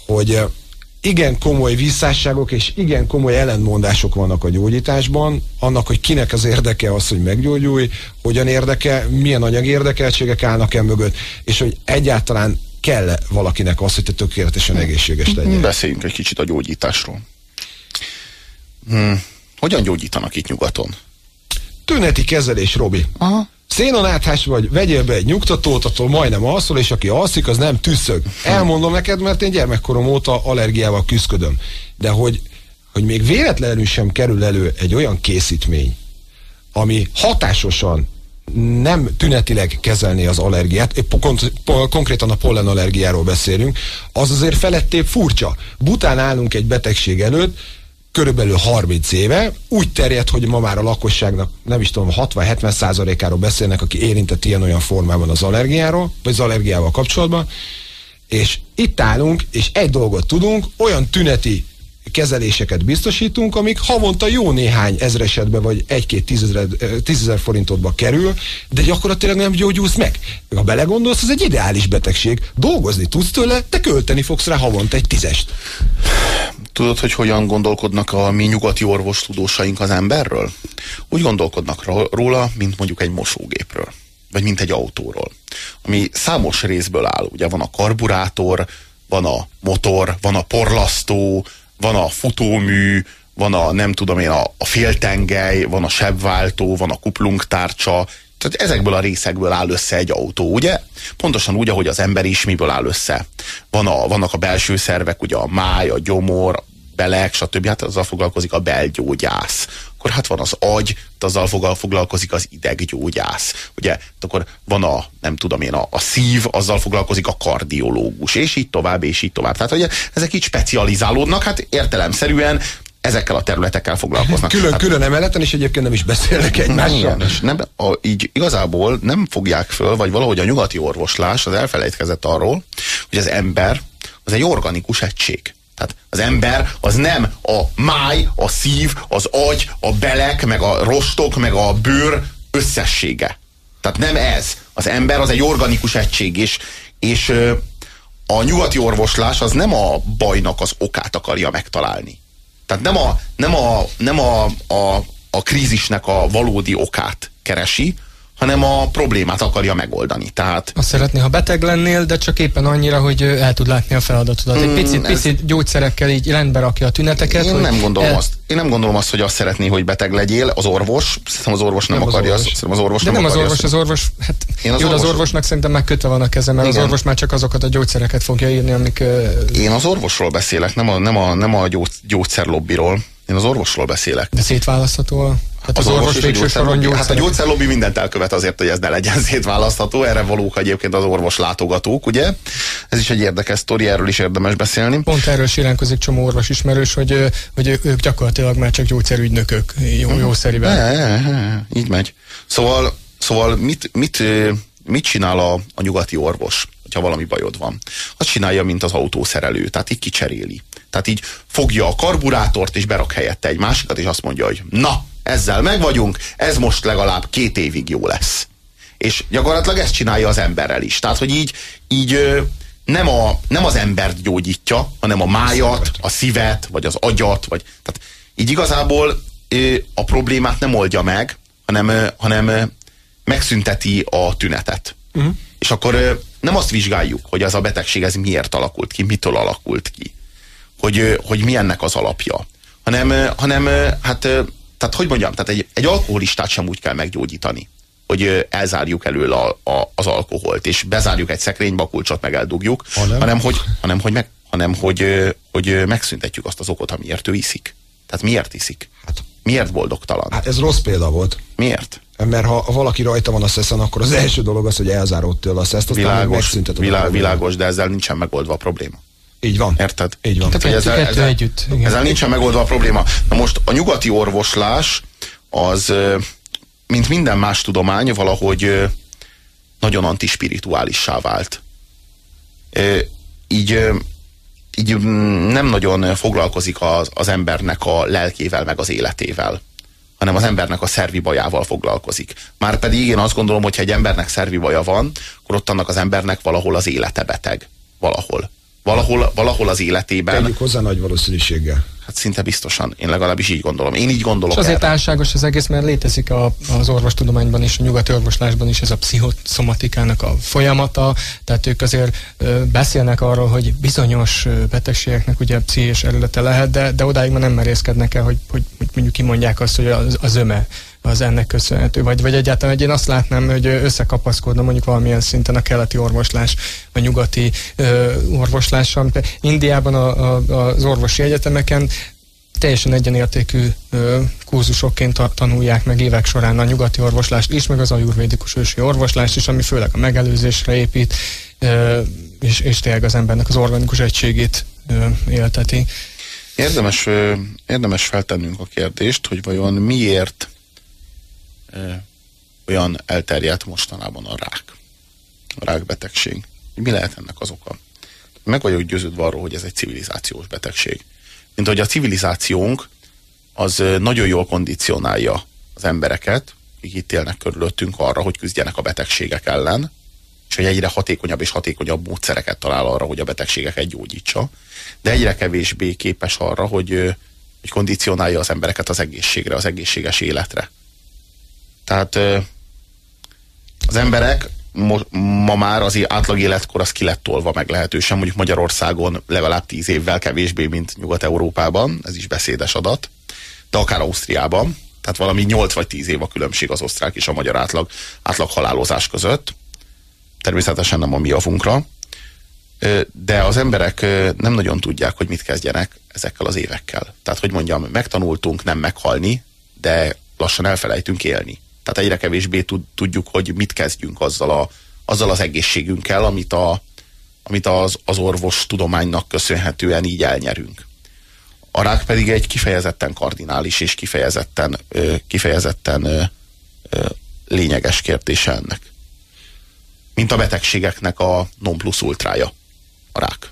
hogy igen komoly visszásságok és igen komoly ellentmondások vannak a gyógyításban, annak, hogy kinek az érdeke az, hogy meggyógyulj, hogyan érdeke, milyen anyag érdekeltségek állnak el mögött, és hogy egyáltalán kell valakinek az, hogy te tökéletesen egészséges legyen? Beszéljünk egy kicsit a gyógyításról. Hmm. Hogyan gyógyítanak itt nyugaton? Tüneti kezelés, Robi. Aha. Szénonáthás vagy, vegyél be egy nyugtatót, attól majdnem alszol, és aki alszik, az nem tüsszög. Hm. Elmondom neked, mert én gyermekkorom óta allergiával küzdködöm. De hogy, hogy még véletlenül sem kerül elő egy olyan készítmény, ami hatásosan nem tünetileg kezelni az allergiát, épp konkrétan a pollen allergiáról beszélünk, az azért felettébb furcsa. Bután állunk egy betegség előtt, körülbelül 30 éve, úgy terjed, hogy ma már a lakosságnak nem is tudom, 60-70 százalékáról beszélnek, aki érintett ilyen-olyan formában az allergiáról, vagy az allergiával kapcsolatban, és itt állunk, és egy dolgot tudunk, olyan tüneti kezeléseket biztosítunk, amik havonta jó néhány ezresetbe vagy egy-két tízezer, tízezer forintotba kerül, de gyakorlatilag nem gyógyulsz meg. Ha belegondolsz, ez egy ideális betegség. Dolgozni tudsz tőle, de költeni fogsz rá havonta egy tízest. Tudod, hogy hogyan gondolkodnak a mi nyugati orvostudósaink az emberről? Úgy gondolkodnak róla, mint mondjuk egy mosógépről vagy mint egy autóról, ami számos részből áll. Ugye van a karburátor, van a motor, van a porlasztó, van a futómű, van a nem tudom én, a, a féltengely, van a sebváltó, van a kuplungtárcsa, tehát ezekből a részekből áll össze egy autó, ugye? Pontosan úgy, ahogy az ember is miből áll össze. Van a, vannak a belső szervek, ugye a máj, a gyomor, belek, stb. Hát azzal foglalkozik a belgyógyász. Akkor hát van az agy, azzal foglalkozik az ideggyógyász. Ugye, akkor van a, nem tudom én, a, a szív, azzal foglalkozik a kardiológus, és így tovább, és így tovább. Tehát ugye ezek így specializálódnak, hát értelemszerűen ezekkel a területekkel foglalkoznak. Külön, hát, külön emeleten, és egyébként nem is beszélnek egymással. És nem, a, így igazából nem fogják föl, vagy valahogy a nyugati orvoslás az elfelejtkezett arról, hogy az ember az egy organikus egység. Tehát az ember az nem a máj, a szív, az agy, a belek, meg a rostok, meg a bőr összessége. Tehát nem ez. Az ember az egy organikus egység, és, és a nyugati orvoslás az nem a bajnak az okát akarja megtalálni. Tehát nem a, nem a, nem a, a, a krízisnek a valódi okát keresi, hanem a problémát akarja megoldani. Tehát... Azt szeretné, ha beteg lennél, de csak éppen annyira, hogy el tud látni a feladatodat. Egy picit, mm, ez... picit gyógyszerekkel így rendbe rakja a tüneteket. Én nem gondolom el... azt. Én nem gondolom azt, hogy azt szeretné, hogy beteg legyél. Az orvos, szerintem az orvos nem, nem az akarja. Orvos. Az orvos de nem, nem az orvos, az orvos, hát Én az, jó, orvos... az orvosnak szerintem már kötve van a keze, mert Igen. az orvos már csak azokat a gyógyszereket fogja írni, amik... Én az orvosról beszélek, nem a, nem a, nem a gyógyszerlobbiról. Én az orvosról beszélek. De szétválasztható Hát az, az orvos, orvos végső soron gyógyszer. Hát a gyógyszerlobbi mindent elkövet azért, hogy ez ne legyen szétválasztható. Erre valók egyébként az orvos látogatók, ugye? Ez is egy érdekes sztori, erről is érdemes beszélni. Pont erről síránkozik csomó orvos ismerős, hogy, hogy ők gyakorlatilag már csak gyógyszerügynökök, jó, jó szerivel. E, e, e, így megy. Szóval, szóval mit, mit, mit csinál a, a nyugati orvos, ha valami bajod van? Azt csinálja, mint az autószerelő, tehát így kicseréli. Tehát így fogja a karburátort, és berak helyette egy másikat, és azt mondja, hogy na, ezzel meg vagyunk, ez most legalább két évig jó lesz. És gyakorlatilag ezt csinálja az emberrel is. Tehát, hogy így, így nem, a, nem az embert gyógyítja, hanem a májat, a szívet, vagy az agyat, vagy, tehát így igazából a problémát nem oldja meg, hanem, hanem megszünteti a tünetet. Uh-huh. És akkor nem azt vizsgáljuk, hogy az a betegség ez miért alakult ki, mitől alakult ki, hogy, hogy mi ennek az alapja, hanem, hanem hát tehát hogy mondjam, tehát egy, egy alkoholistát sem úgy kell meggyógyítani, hogy elzárjuk elől a, a, az alkoholt, és bezárjuk egy szekrénybe, a kulcsot meg eldugjuk, hanem, hanem hogy, hanem, hogy, meg, hanem hogy, hogy megszüntetjük azt az okot, amiért ő iszik. Tehát miért iszik? Hát, miért boldogtalan? Hát ez rossz példa volt. Miért? Mert ha valaki rajta van a szeszen, akkor az első dolog az, hogy elzárod tőle a szeszt, aztán világos, vilá, világos, de ezzel nincsen megoldva a probléma. Így van. Érted? Így van. Tehát ezzel, kettő ezzel, együtt. Igen. Ezzel nincsen megoldva a probléma. Na most a nyugati orvoslás az, mint minden más tudomány, valahogy nagyon antispirituálissá vált. Így, így nem nagyon foglalkozik az, az embernek a lelkével, meg az életével hanem az embernek a szervi bajával foglalkozik. Márpedig én azt gondolom, hogy ha egy embernek szervi baja van, akkor ott annak az embernek valahol az élete beteg. Valahol valahol, valahol az életében. Tegyük hozzá nagy valószínűséggel. Hát szinte biztosan. Én legalábbis így gondolom. Én így gondolom. És azért erre. álságos az egész, mert létezik a, az orvostudományban és a nyugati orvoslásban is ez a pszichoszomatikának a folyamata. Tehát ők azért ö, beszélnek arról, hogy bizonyos betegségeknek ugye pszichés eredete lehet, de, de odáig már nem merészkednek el, hogy, hogy, hogy mondjuk kimondják azt, hogy az, az öme az ennek köszönhető, vagy, vagy egyáltalán, hogy én azt látnám, hogy összekapaszkodna mondjuk valamilyen szinten a keleti orvoslás, a nyugati ö, orvoslással. Indiában a, a, az orvosi egyetemeken teljesen egyenértékű ö, kurzusokként tanulják meg évek során a nyugati orvoslást is, meg az ajurvédikus ősi orvoslást is, ami főleg a megelőzésre épít, ö, és, és tényleg az embernek az organikus egységét ö, élteti. Érdemes, érdemes feltennünk a kérdést, hogy vajon miért olyan elterjedt mostanában a rák, a rákbetegség. Mi lehet ennek az oka? Meg vagyok győződve arról, hogy ez egy civilizációs betegség. Mint hogy a civilizációnk az nagyon jól kondicionálja az embereket, akik itt élnek körülöttünk arra, hogy küzdjenek a betegségek ellen, és hogy egyre hatékonyabb és hatékonyabb módszereket talál arra, hogy a betegségeket gyógyítsa, de egyre kevésbé képes arra, hogy, hogy kondicionálja az embereket az egészségre, az egészséges életre. Tehát az emberek ma már az átlag életkor az ki lett tolva meg mondjuk Magyarországon legalább tíz évvel kevésbé, mint Nyugat-Európában, ez is beszédes adat, de akár Ausztriában, tehát valami 8 vagy 10 év a különbség az osztrák és a magyar átlag, átlag halálozás között. Természetesen nem a mi javunkra. de az emberek nem nagyon tudják, hogy mit kezdjenek ezekkel az évekkel. Tehát, hogy mondjam, megtanultunk nem meghalni, de lassan elfelejtünk élni. Tehát egyre kevésbé tudjuk, hogy mit kezdjünk azzal, a, azzal az egészségünkkel, amit, a, amit az, az orvos tudománynak köszönhetően így elnyerünk. A rák pedig egy kifejezetten kardinális és kifejezetten, kifejezetten lényeges kérdése ennek. Mint a betegségeknek a non plus ultrája, a rák.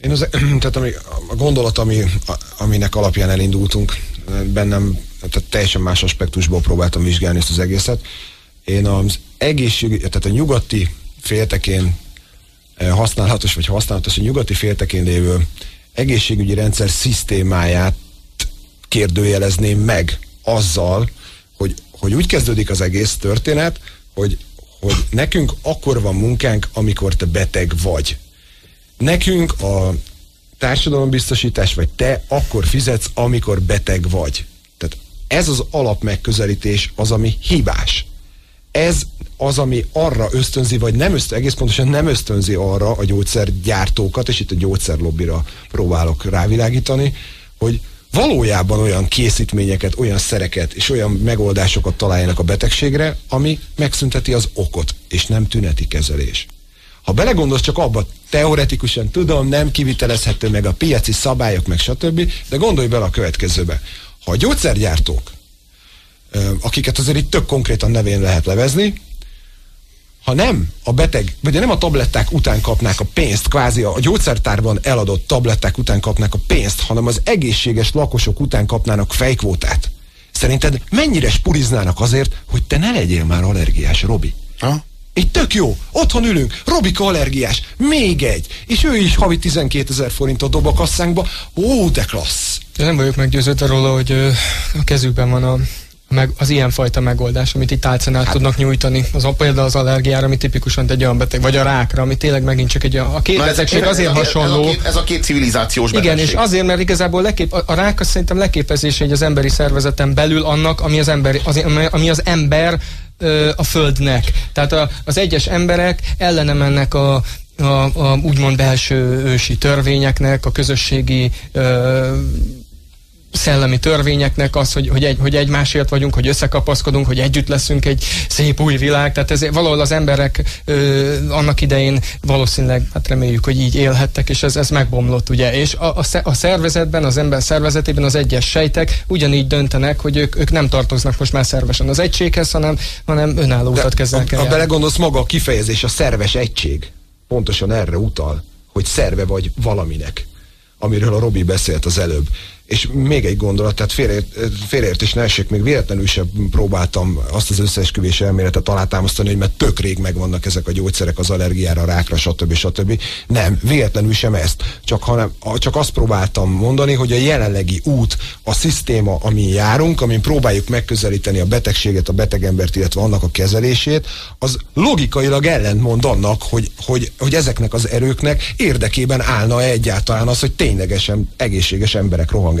Én az, tehát ami, a gondolat, ami, aminek alapján elindultunk, bennem tehát teljesen más aspektusból próbáltam vizsgálni ezt az egészet. Én az egészség, tehát a nyugati féltekén használhatos, vagy használatos, a nyugati féltekén lévő egészségügyi rendszer szisztémáját kérdőjelezném meg azzal, hogy, hogy úgy kezdődik az egész történet, hogy, hogy nekünk akkor van munkánk, amikor te beteg vagy. Nekünk a társadalombiztosítás, vagy te akkor fizetsz, amikor beteg vagy. Ez az alapmegközelítés az, ami hibás. Ez az, ami arra ösztönzi, vagy nem ösztönzi, egész pontosan nem ösztönzi arra a gyógyszergyártókat, és itt a gyógyszerlobbira próbálok rávilágítani, hogy valójában olyan készítményeket, olyan szereket és olyan megoldásokat találjanak a betegségre, ami megszünteti az okot, és nem tüneti kezelés. Ha belegondolsz csak abba, teoretikusan tudom, nem kivitelezhető meg a piaci szabályok, meg stb., de gondolj bele a következőbe. Ha a gyógyszergyártók, akiket azért itt tök konkrétan nevén lehet levezni, ha nem a beteg, vagy nem a tabletták után kapnák a pénzt, kvázi a gyógyszertárban eladott tabletták után kapnák a pénzt, hanem az egészséges lakosok után kapnának fejkvótát. Szerinted mennyire spuriznának azért, hogy te ne legyél már allergiás, Robi? Ha? Itt tök jó, otthon ülünk, Robika allergiás, még egy, és ő is havi 12 ezer forintot dob a kasszánkba, ó, de klassz. De nem vagyok meggyőződve róla, hogy a kezükben van a meg, az ilyenfajta megoldás, amit itt álcenát hát. tudnak nyújtani. Az a például az allergiára, ami tipikusan egy olyan beteg, vagy a rákra, ami tényleg megint csak egy a két Na betegség ez, azért ez hasonló. Ez a, két, ez a két civilizációs betegség. Igen, és azért, mert igazából lekép, a, a rák az szerintem leképezés egy az emberi szervezeten belül annak, ami az, ember, az, ami az ember a földnek. Tehát a, az egyes emberek ellene mennek a, a, a úgymond belső ősi törvényeknek, a közösségi ö, szellemi törvényeknek az, hogy, hogy, egy, hogy egymásért vagyunk, hogy összekapaszkodunk, hogy együtt leszünk egy szép új világ. Tehát ez valahol az emberek ö, annak idején valószínűleg, hát reméljük, hogy így élhettek, és ez, ez megbomlott, ugye. És a, a, a szervezetben, az ember szervezetében az egyes sejtek ugyanígy döntenek, hogy ők, ők nem tartoznak most már szervesen az egységhez, hanem, hanem önálló utat kezdenek Ha belegondolsz, maga a kifejezés, a szerves egység pontosan erre utal, hogy szerve vagy valaminek amiről a Robi beszélt az előbb. És még egy gondolat, tehát félreért, félreértés ne essék, még véletlenül sem próbáltam azt az összeesküvés elméletet alátámasztani, hogy mert tök rég megvannak ezek a gyógyszerek az allergiára, rákra, stb. stb. Nem, véletlenül sem ezt. Csak, hanem, csak azt próbáltam mondani, hogy a jelenlegi út, a szisztéma, amin járunk, amin próbáljuk megközelíteni a betegséget, a betegembert, illetve annak a kezelését, az logikailag ellentmond annak, hogy, hogy, hogy ezeknek az erőknek érdekében állna -e egyáltalán az, hogy ténylegesen egészséges emberek rohangálnak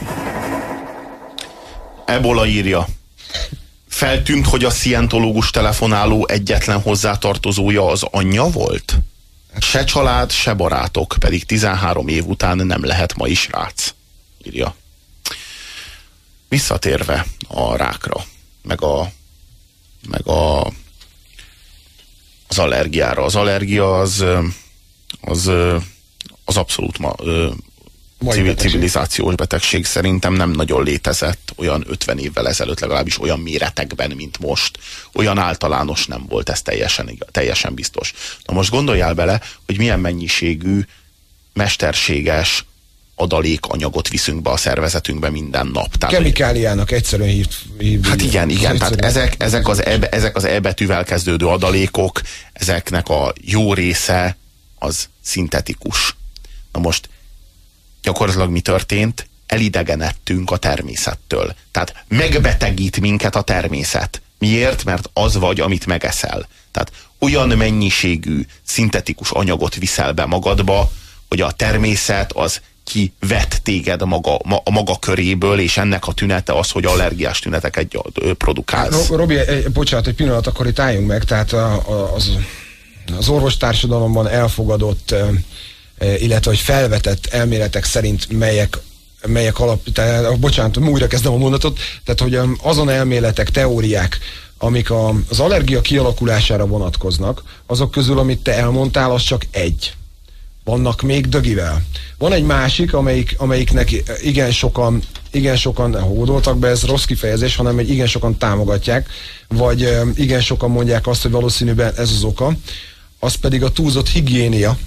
Ebola írja. Feltűnt, hogy a szientológus telefonáló egyetlen hozzátartozója az anyja volt? Se család, se barátok, pedig 13 év után nem lehet ma is rác, írja. Visszatérve a rákra, meg a, meg a az allergiára. Az allergia az, az, az abszolút ma, civil, betegség. civilizációs betegség szerintem nem nagyon létezett olyan 50 évvel ezelőtt, legalábbis olyan méretekben, mint most. Olyan általános nem volt, ez teljesen, teljesen biztos. Na most gondoljál bele, hogy milyen mennyiségű mesterséges adalékanyagot viszünk be a szervezetünkbe minden nap. Tehát, Kemikáliának egyszerűen hív, hív Hát igen, igen, tehát ezek, ezek, az e, ezek az e betűvel kezdődő adalékok, ezeknek a jó része az szintetikus. Na most gyakorlatilag mi történt? Elidegenedtünk a természettől. Tehát megbetegít minket a természet. Miért? Mert az vagy, amit megeszel. Tehát olyan mennyiségű szintetikus anyagot viszel be magadba, hogy a természet az kivett téged maga, ma, a maga köréből, és ennek a tünete az, hogy allergiás tüneteket produkálsz. Hát, Robi, bocsánat, egy pillanat, akkor itt álljunk meg, tehát az, az orvostársadalomban elfogadott, illetve hogy felvetett elméletek szerint melyek melyek alap, tehát, bocsánat, újra kezdem a mondatot, tehát hogy azon elméletek, teóriák, amik a, az allergia kialakulására vonatkoznak, azok közül, amit te elmondtál, az csak egy. Vannak még dögivel. Van egy másik, amelyik, amelyiknek igen sokan, igen sokan hódoltak be, ez rossz kifejezés, hanem egy igen sokan támogatják, vagy igen sokan mondják azt, hogy valószínűben ez az oka. Az pedig a túlzott higiénia,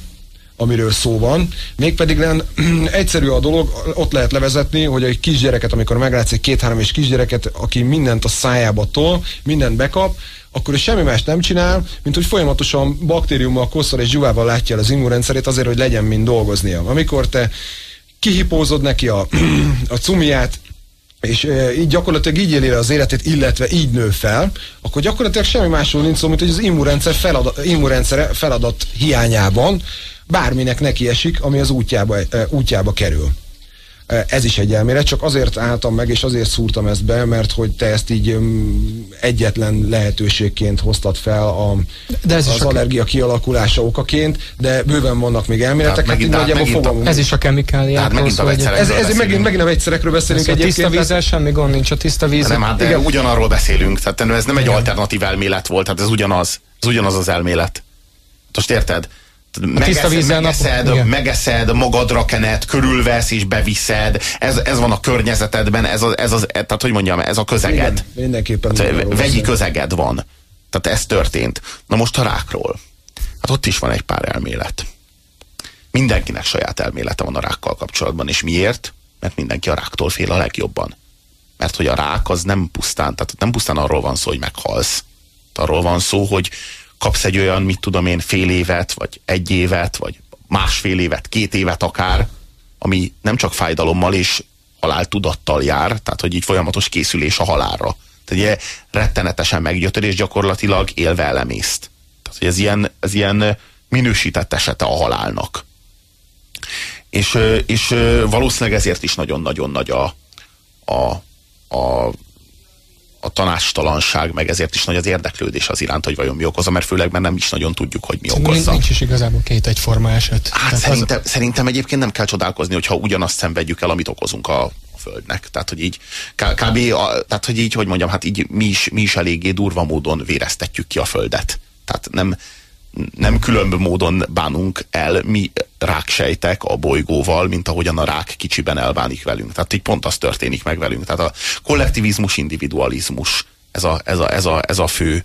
amiről szó van. Mégpedig nem egyszerű a dolog, ott lehet levezetni, hogy egy kisgyereket, amikor meglátsz egy két-három és kisgyereket, aki mindent a szájába tol, mindent bekap, akkor ő semmi más nem csinál, mint hogy folyamatosan baktériummal, kosszal és zsuvával látja el az immunrendszerét azért, hogy legyen mind dolgoznia. Amikor te kihipózod neki a, a cumiát, és így gyakorlatilag így éli az életét, illetve így nő fel, akkor gyakorlatilag semmi másról nincs szó, mint hogy az immunrendszer feladat, immunrendszer feladat hiányában bárminek neki esik, ami az útjába, útjába kerül. Ez is egy elmélet, csak azért álltam meg, és azért szúrtam ezt be, mert hogy te ezt így egyetlen lehetőségként hoztad fel a, de ez az allergia a... kialakulása okaként, de bőven vannak még elméletek. Hát megint, hát megint fogom... Ez is a kemikáliákról szól. Ez, ez megint, megint a vegyszerekről beszélünk ez egyébként. A tiszta vízzel semmi gond nincs, a tiszta víz. Nem, hát de igen. ugyanarról beszélünk, tehát ez nem egy Igen. alternatív elmélet volt, tehát ez ugyanaz. Ez ugyanaz az elmélet. Most érted? Megeszed, vízzel megeszed, nap... megeszed, magadra kenet, körülvesz és beviszed, ez, ez van a környezetedben, ez, az, ez az, tehát hogy mondjam, ez a közeged. Igen, mindenképpen. Hát, vegyi közeged van. Tehát ez történt. Na most a rákról. Hát ott is van egy pár elmélet. Mindenkinek saját elmélete van a rákkal kapcsolatban, és miért? Mert mindenki a ráktól fél a legjobban. Mert hogy a rák az nem pusztán, tehát nem pusztán arról van szó, hogy meghalsz. Arról van szó, hogy, kapsz egy olyan, mit tudom én, fél évet, vagy egy évet, vagy másfél évet, két évet akár, ami nem csak fájdalommal és haláltudattal jár, tehát hogy így folyamatos készülés a halálra. Tehát ugye rettenetesen meggyötör, és gyakorlatilag élve elemészt. Tehát hogy ez ilyen, ez ilyen minősített esete a halálnak. És, és valószínűleg ezért is nagyon-nagyon nagy a, a, a a tanástalanság, meg ezért is nagy az érdeklődés az iránt, hogy vajon mi okozza, mert főleg mert nem is nagyon tudjuk, hogy mi okozza. Nincs is igazából két egyforma eset. Hát szerintem, az... szerintem egyébként nem kell csodálkozni, hogyha ugyanazt szenvedjük el, amit okozunk a, a Földnek. Tehát, hogy így kb. A, tehát, hogy így, hogy mondjam, hát így mi is, mi is eléggé durva módon véreztetjük ki a Földet. Tehát nem, nem különb módon bánunk el mi ráksejtek a bolygóval, mint ahogyan a rák kicsiben elbánik velünk. Tehát így pont az történik meg velünk. Tehát a kollektivizmus, individualizmus, ez a, ez a, ez a, ez a fő,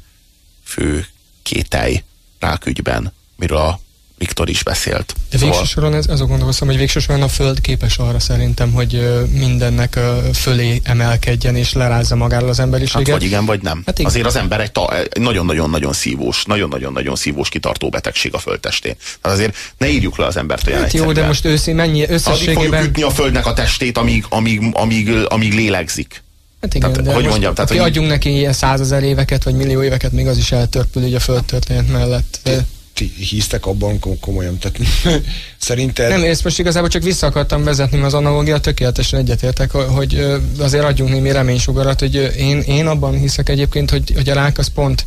fő kételj rákügyben, miről a Viktor is beszélt. De végső szóval... soron ez, azon gondolkoztam, hogy végső soron a Föld képes arra szerintem, hogy mindennek fölé emelkedjen és lerázza magáról az emberiséget. Hát vagy igen, vagy nem. Hát igen. Azért az ember egy nagyon-nagyon-nagyon szívós, nagyon-nagyon-nagyon szívós kitartó betegség a földtestén. Hát azért ne írjuk le az embert olyan hát jó, de most őszín, mennyi összességében... Addig fogjuk ütni a földnek a testét, amíg, amíg, amíg, amíg lélegzik. Hát igen, tehát, de hogy mondjam, tehát, hogy adjunk neki ilyen százezer éveket, vagy millió éveket, még az is eltörpül így a földtörténet mellett. De hisztek abban komolyan. Tehát, szerinted... Nem, ezt most igazából csak vissza akartam vezetni, az analógia tökéletesen egyetértek, hogy azért adjunk némi reménysugarat, hogy én, én abban hiszek egyébként, hogy, hogy a rák az pont,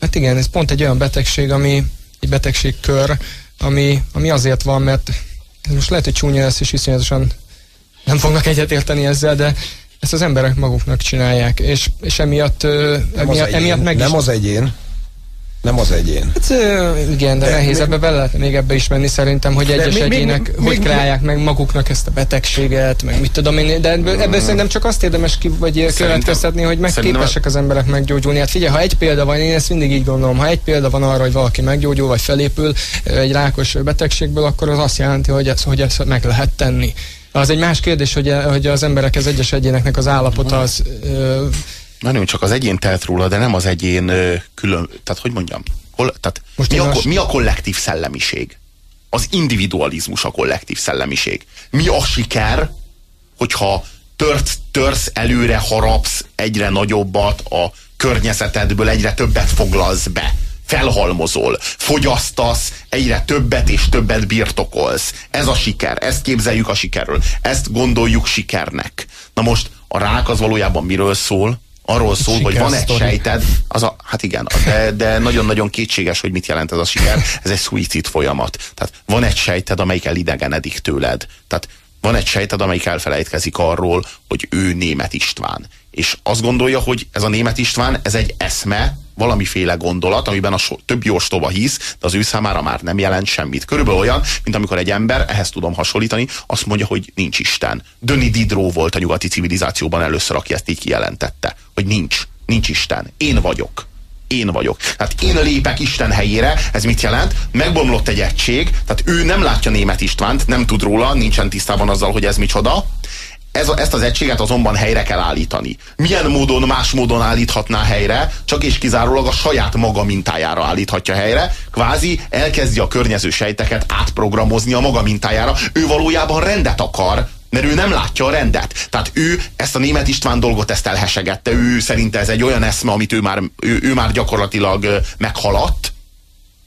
hát igen, ez pont egy olyan betegség, ami egy betegségkör, ami, ami azért van, mert ez most lehet, hogy csúnya lesz, és iszonyatosan nem fognak egyetérteni ezzel, de ezt az emberek maguknak csinálják, és, és emiatt, nem emiatt, az emiatt meg Nem is... az egyén, nem az egyén. Hát, igen, de, de nehéz ebbe bele lehet még ebbe is menni szerintem, hogy egyes még, egyének még, hogy még, kreálják meg maguknak ezt a betegséget, meg mit tudom én, de ebből, ebből szerintem csak azt érdemes ki, vagy következtetni, hogy megképesek az emberek meggyógyulni. Hát figyelj, ha egy példa van, én ezt mindig így gondolom, ha egy példa van arra, hogy valaki meggyógyul, vagy felépül egy rákos betegségből, akkor az azt jelenti, hogy ezt, hogy ezt meg lehet tenni. Az egy más kérdés, hogy, hogy az emberek, az egyes egyéneknek az állapota az nem csak az egyén telt róla, de nem az egyén külön, tehát hogy mondjam, tehát Most mi, a, a, mi a kollektív szellemiség? Az individualizmus a kollektív szellemiség. Mi a siker, hogyha tört, törsz előre, harapsz egyre nagyobbat a környezetedből, egyre többet foglalsz be felhalmozol, fogyasztasz, egyre többet és többet birtokolsz. Ez a siker, ezt képzeljük a sikerről, ezt gondoljuk sikernek. Na most a rák az valójában miről szól? Arról szól, siker hogy van egy sejted, az a, hát igen, de, de nagyon-nagyon kétséges, hogy mit jelent ez a siker. Ez egy szuicid folyamat. Tehát van egy sejted, amelyik elidegenedik tőled. Tehát van egy sejted, amelyik elfelejtkezik arról, hogy ő német István. És azt gondolja, hogy ez a német István, ez egy eszme, valamiféle gondolat, amiben a so, többi ostoba hisz, de az ő számára már nem jelent semmit. Körülbelül olyan, mint amikor egy ember, ehhez tudom hasonlítani, azt mondja, hogy nincs Isten. Döni Diderot volt a nyugati civilizációban először, aki ezt így kijelentette, hogy nincs, nincs Isten, én vagyok én vagyok. Tehát én lépek Isten helyére, ez mit jelent? Megbomlott egy egység, tehát ő nem látja német Istvánt, nem tud róla, nincsen tisztában azzal, hogy ez micsoda, ez ezt az egységet azonban helyre kell állítani. Milyen módon, más módon állíthatná helyre, csak és kizárólag a saját maga mintájára állíthatja helyre, kvázi elkezdi a környező sejteket átprogramozni a maga mintájára. Ő valójában rendet akar, mert ő nem látja a rendet. Tehát ő ezt a német István dolgot ezt elhesegette, ő szerinte ez egy olyan eszme, amit ő már, ő, ő már gyakorlatilag meghaladt,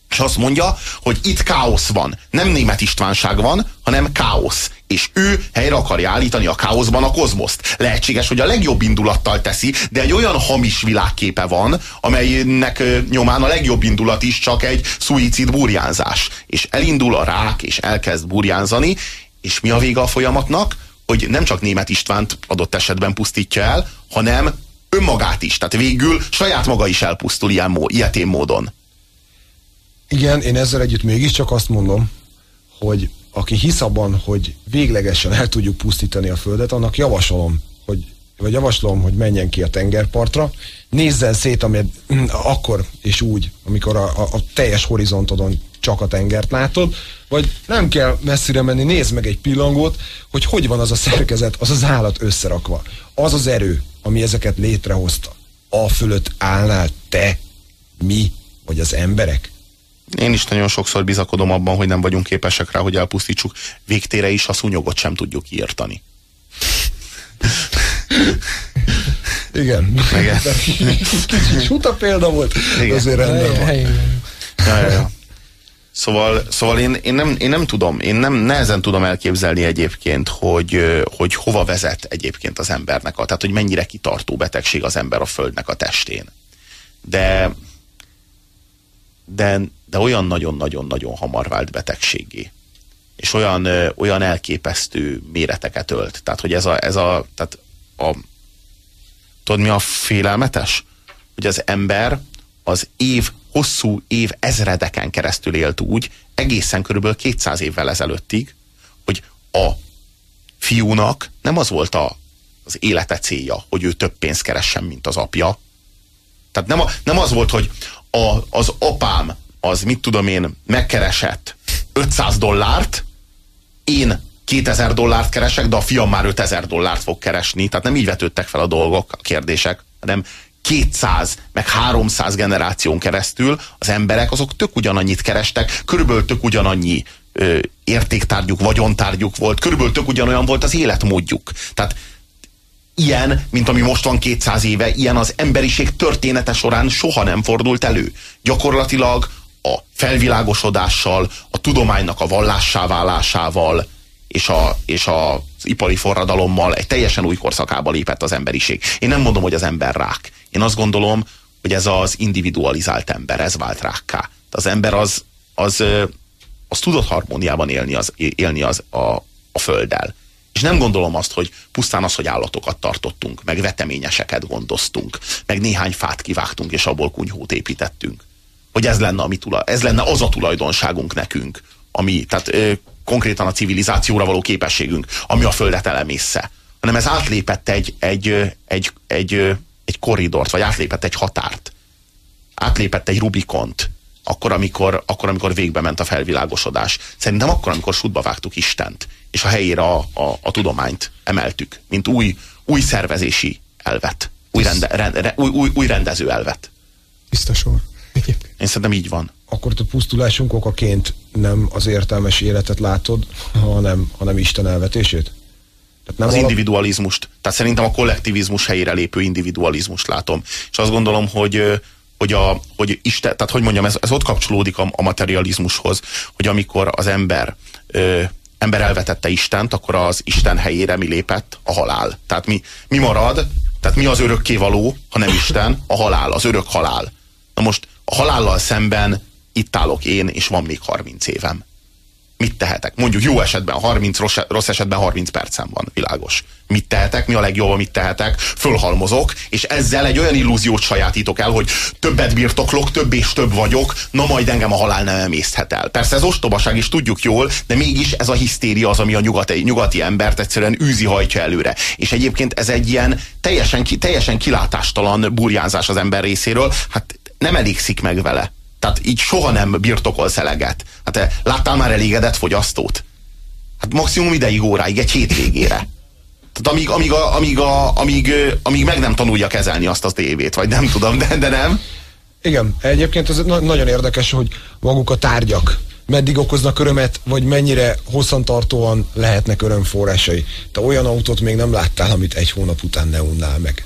és azt mondja, hogy itt káosz van. Nem német Istvánság van, hanem káosz. És ő helyre akarja állítani a káoszban a kozmoszt. Lehetséges, hogy a legjobb indulattal teszi, de egy olyan hamis világképe van, amelynek nyomán a legjobb indulat is csak egy szuicid burjánzás. És elindul a rák, és elkezd burjánzani, és mi a vége a folyamatnak? Hogy nem csak német Istvánt adott esetben pusztítja el, hanem önmagát is. Tehát végül saját maga is elpusztul ilyen, mó, ilyetén módon. Igen, én ezzel együtt mégiscsak azt mondom, hogy aki hisz abban, hogy véglegesen el tudjuk pusztítani a Földet, annak javasolom, hogy vagy javaslom, hogy menjen ki a tengerpartra, nézzen szét, amíg akkor és úgy, amikor a, a, a teljes horizontodon csak a tengert látod, vagy nem kell messzire menni, nézd meg egy pillangót, hogy hogy van az a szerkezet, az az állat összerakva. Az az erő, ami ezeket létrehozta. A fölött állnál te, mi, vagy az emberek? Én is nagyon sokszor bizakodom abban, hogy nem vagyunk képesek rá, hogy elpusztítsuk. Végtére is a szúnyogot sem tudjuk írtani. Igen. Igen. Kicsit suta példa volt, Igen. azért rendben van. Ja, ja, ja. Szóval, szóval én, én, nem, én nem tudom, én nem nehezen tudom elképzelni egyébként, hogy, hogy hova vezet egyébként az embernek, a, tehát hogy mennyire kitartó betegség az ember a földnek a testén. De, de, de olyan nagyon-nagyon-nagyon hamar vált betegségé. És olyan, olyan elképesztő méreteket ölt. Tehát, hogy ez a, ez a, tehát a tudod mi a félelmetes? Hogy az ember az év hosszú év ezredeken keresztül élt úgy, egészen körülbelül 200 évvel ezelőttig, hogy a fiúnak nem az volt a, az élete célja, hogy ő több pénzt keressen, mint az apja. Tehát nem, a, nem az volt, hogy a, az apám az, mit tudom én, megkeresett 500 dollárt, én 2000 dollárt keresek, de a fiam már 5000 dollárt fog keresni. Tehát nem így vetődtek fel a dolgok, a kérdések, hanem 200, meg 300 generáción keresztül az emberek azok tök ugyanannyit kerestek, körülbelül tök ugyanannyi ö, értéktárgyuk, vagyontárgyuk volt, körülbelül tök ugyanolyan volt az életmódjuk. Tehát ilyen, mint ami most van 200 éve, ilyen az emberiség története során soha nem fordult elő. Gyakorlatilag a felvilágosodással, a tudománynak a vallássá válásával, és, a, és az ipari forradalommal egy teljesen új korszakába lépett az emberiség. Én nem mondom, hogy az ember rák. Én azt gondolom, hogy ez az individualizált ember, ez vált rákká. Az ember az, az, az tudott harmóniában élni, az, élni az, a, a földdel. És nem gondolom azt, hogy pusztán az, hogy állatokat tartottunk, meg veteményeseket gondoztunk, meg néhány fát kivágtunk, és abból kunyhót építettünk. Hogy ez lenne, ami tula, ez lenne az a tulajdonságunk nekünk, ami, tehát konkrétan a civilizációra való képességünk, ami a földet elemésze. Hanem ez átlépett egy, egy, egy, egy, egy korridort, vagy átlépett egy határt. Átlépett egy Rubikont, akkor amikor, akkor, amikor végbe ment a felvilágosodás. Szerintem akkor, amikor sútba vágtuk Istent, és a helyére a, a, a tudományt emeltük, mint új, új szervezési elvet, új, rende, rende, új, új, új rendező elvet. Biztos. Én szerintem így van. Akkor a pusztulásunk okaként nem az értelmes életet látod, hanem, hanem Isten elvetését? Tehát nem az alap... individualizmust. Tehát szerintem a kollektivizmus helyére lépő individualizmust látom. És azt gondolom, hogy hogy, a, hogy Isten, tehát hogy mondjam, ez, ez ott kapcsolódik a, a materializmushoz, hogy amikor az ember ö, ember elvetette Istent, akkor az Isten helyére mi lépett? A halál. Tehát mi, mi marad, tehát mi az örökkévaló, ha nem Isten? A halál, az örök halál. Na most a halállal szemben itt állok én, és van még 30 évem mit tehetek? Mondjuk jó esetben 30, rossz, rossz esetben 30 percem van, világos. Mit tehetek? Mi a legjobb, mit tehetek? Fölhalmozok, és ezzel egy olyan illúziót sajátítok el, hogy többet birtoklok, több és több vagyok, na majd engem a halál nem emészthet el. Persze ez ostobaság is tudjuk jól, de mégis ez a hisztéria az, ami a nyugati, nyugati embert egyszerűen űzi hajtja előre. És egyébként ez egy ilyen teljesen, teljesen kilátástalan burjánzás az ember részéről, hát nem elégszik meg vele. Tehát így soha nem birtokolsz eleget. Hát te láttál már elégedett fogyasztót? Hát maximum ideig óráig, egy hétvégére. Tehát amíg, amíg, a, amíg, a, amíg, amíg meg nem tanulja kezelni azt az tévét, vagy nem tudom, de, de nem. Igen, egyébként ez na nagyon érdekes, hogy maguk a tárgyak meddig okoznak örömet, vagy mennyire hosszantartóan lehetnek örömforrásai. Te olyan autót még nem láttál, amit egy hónap után ne unnál meg.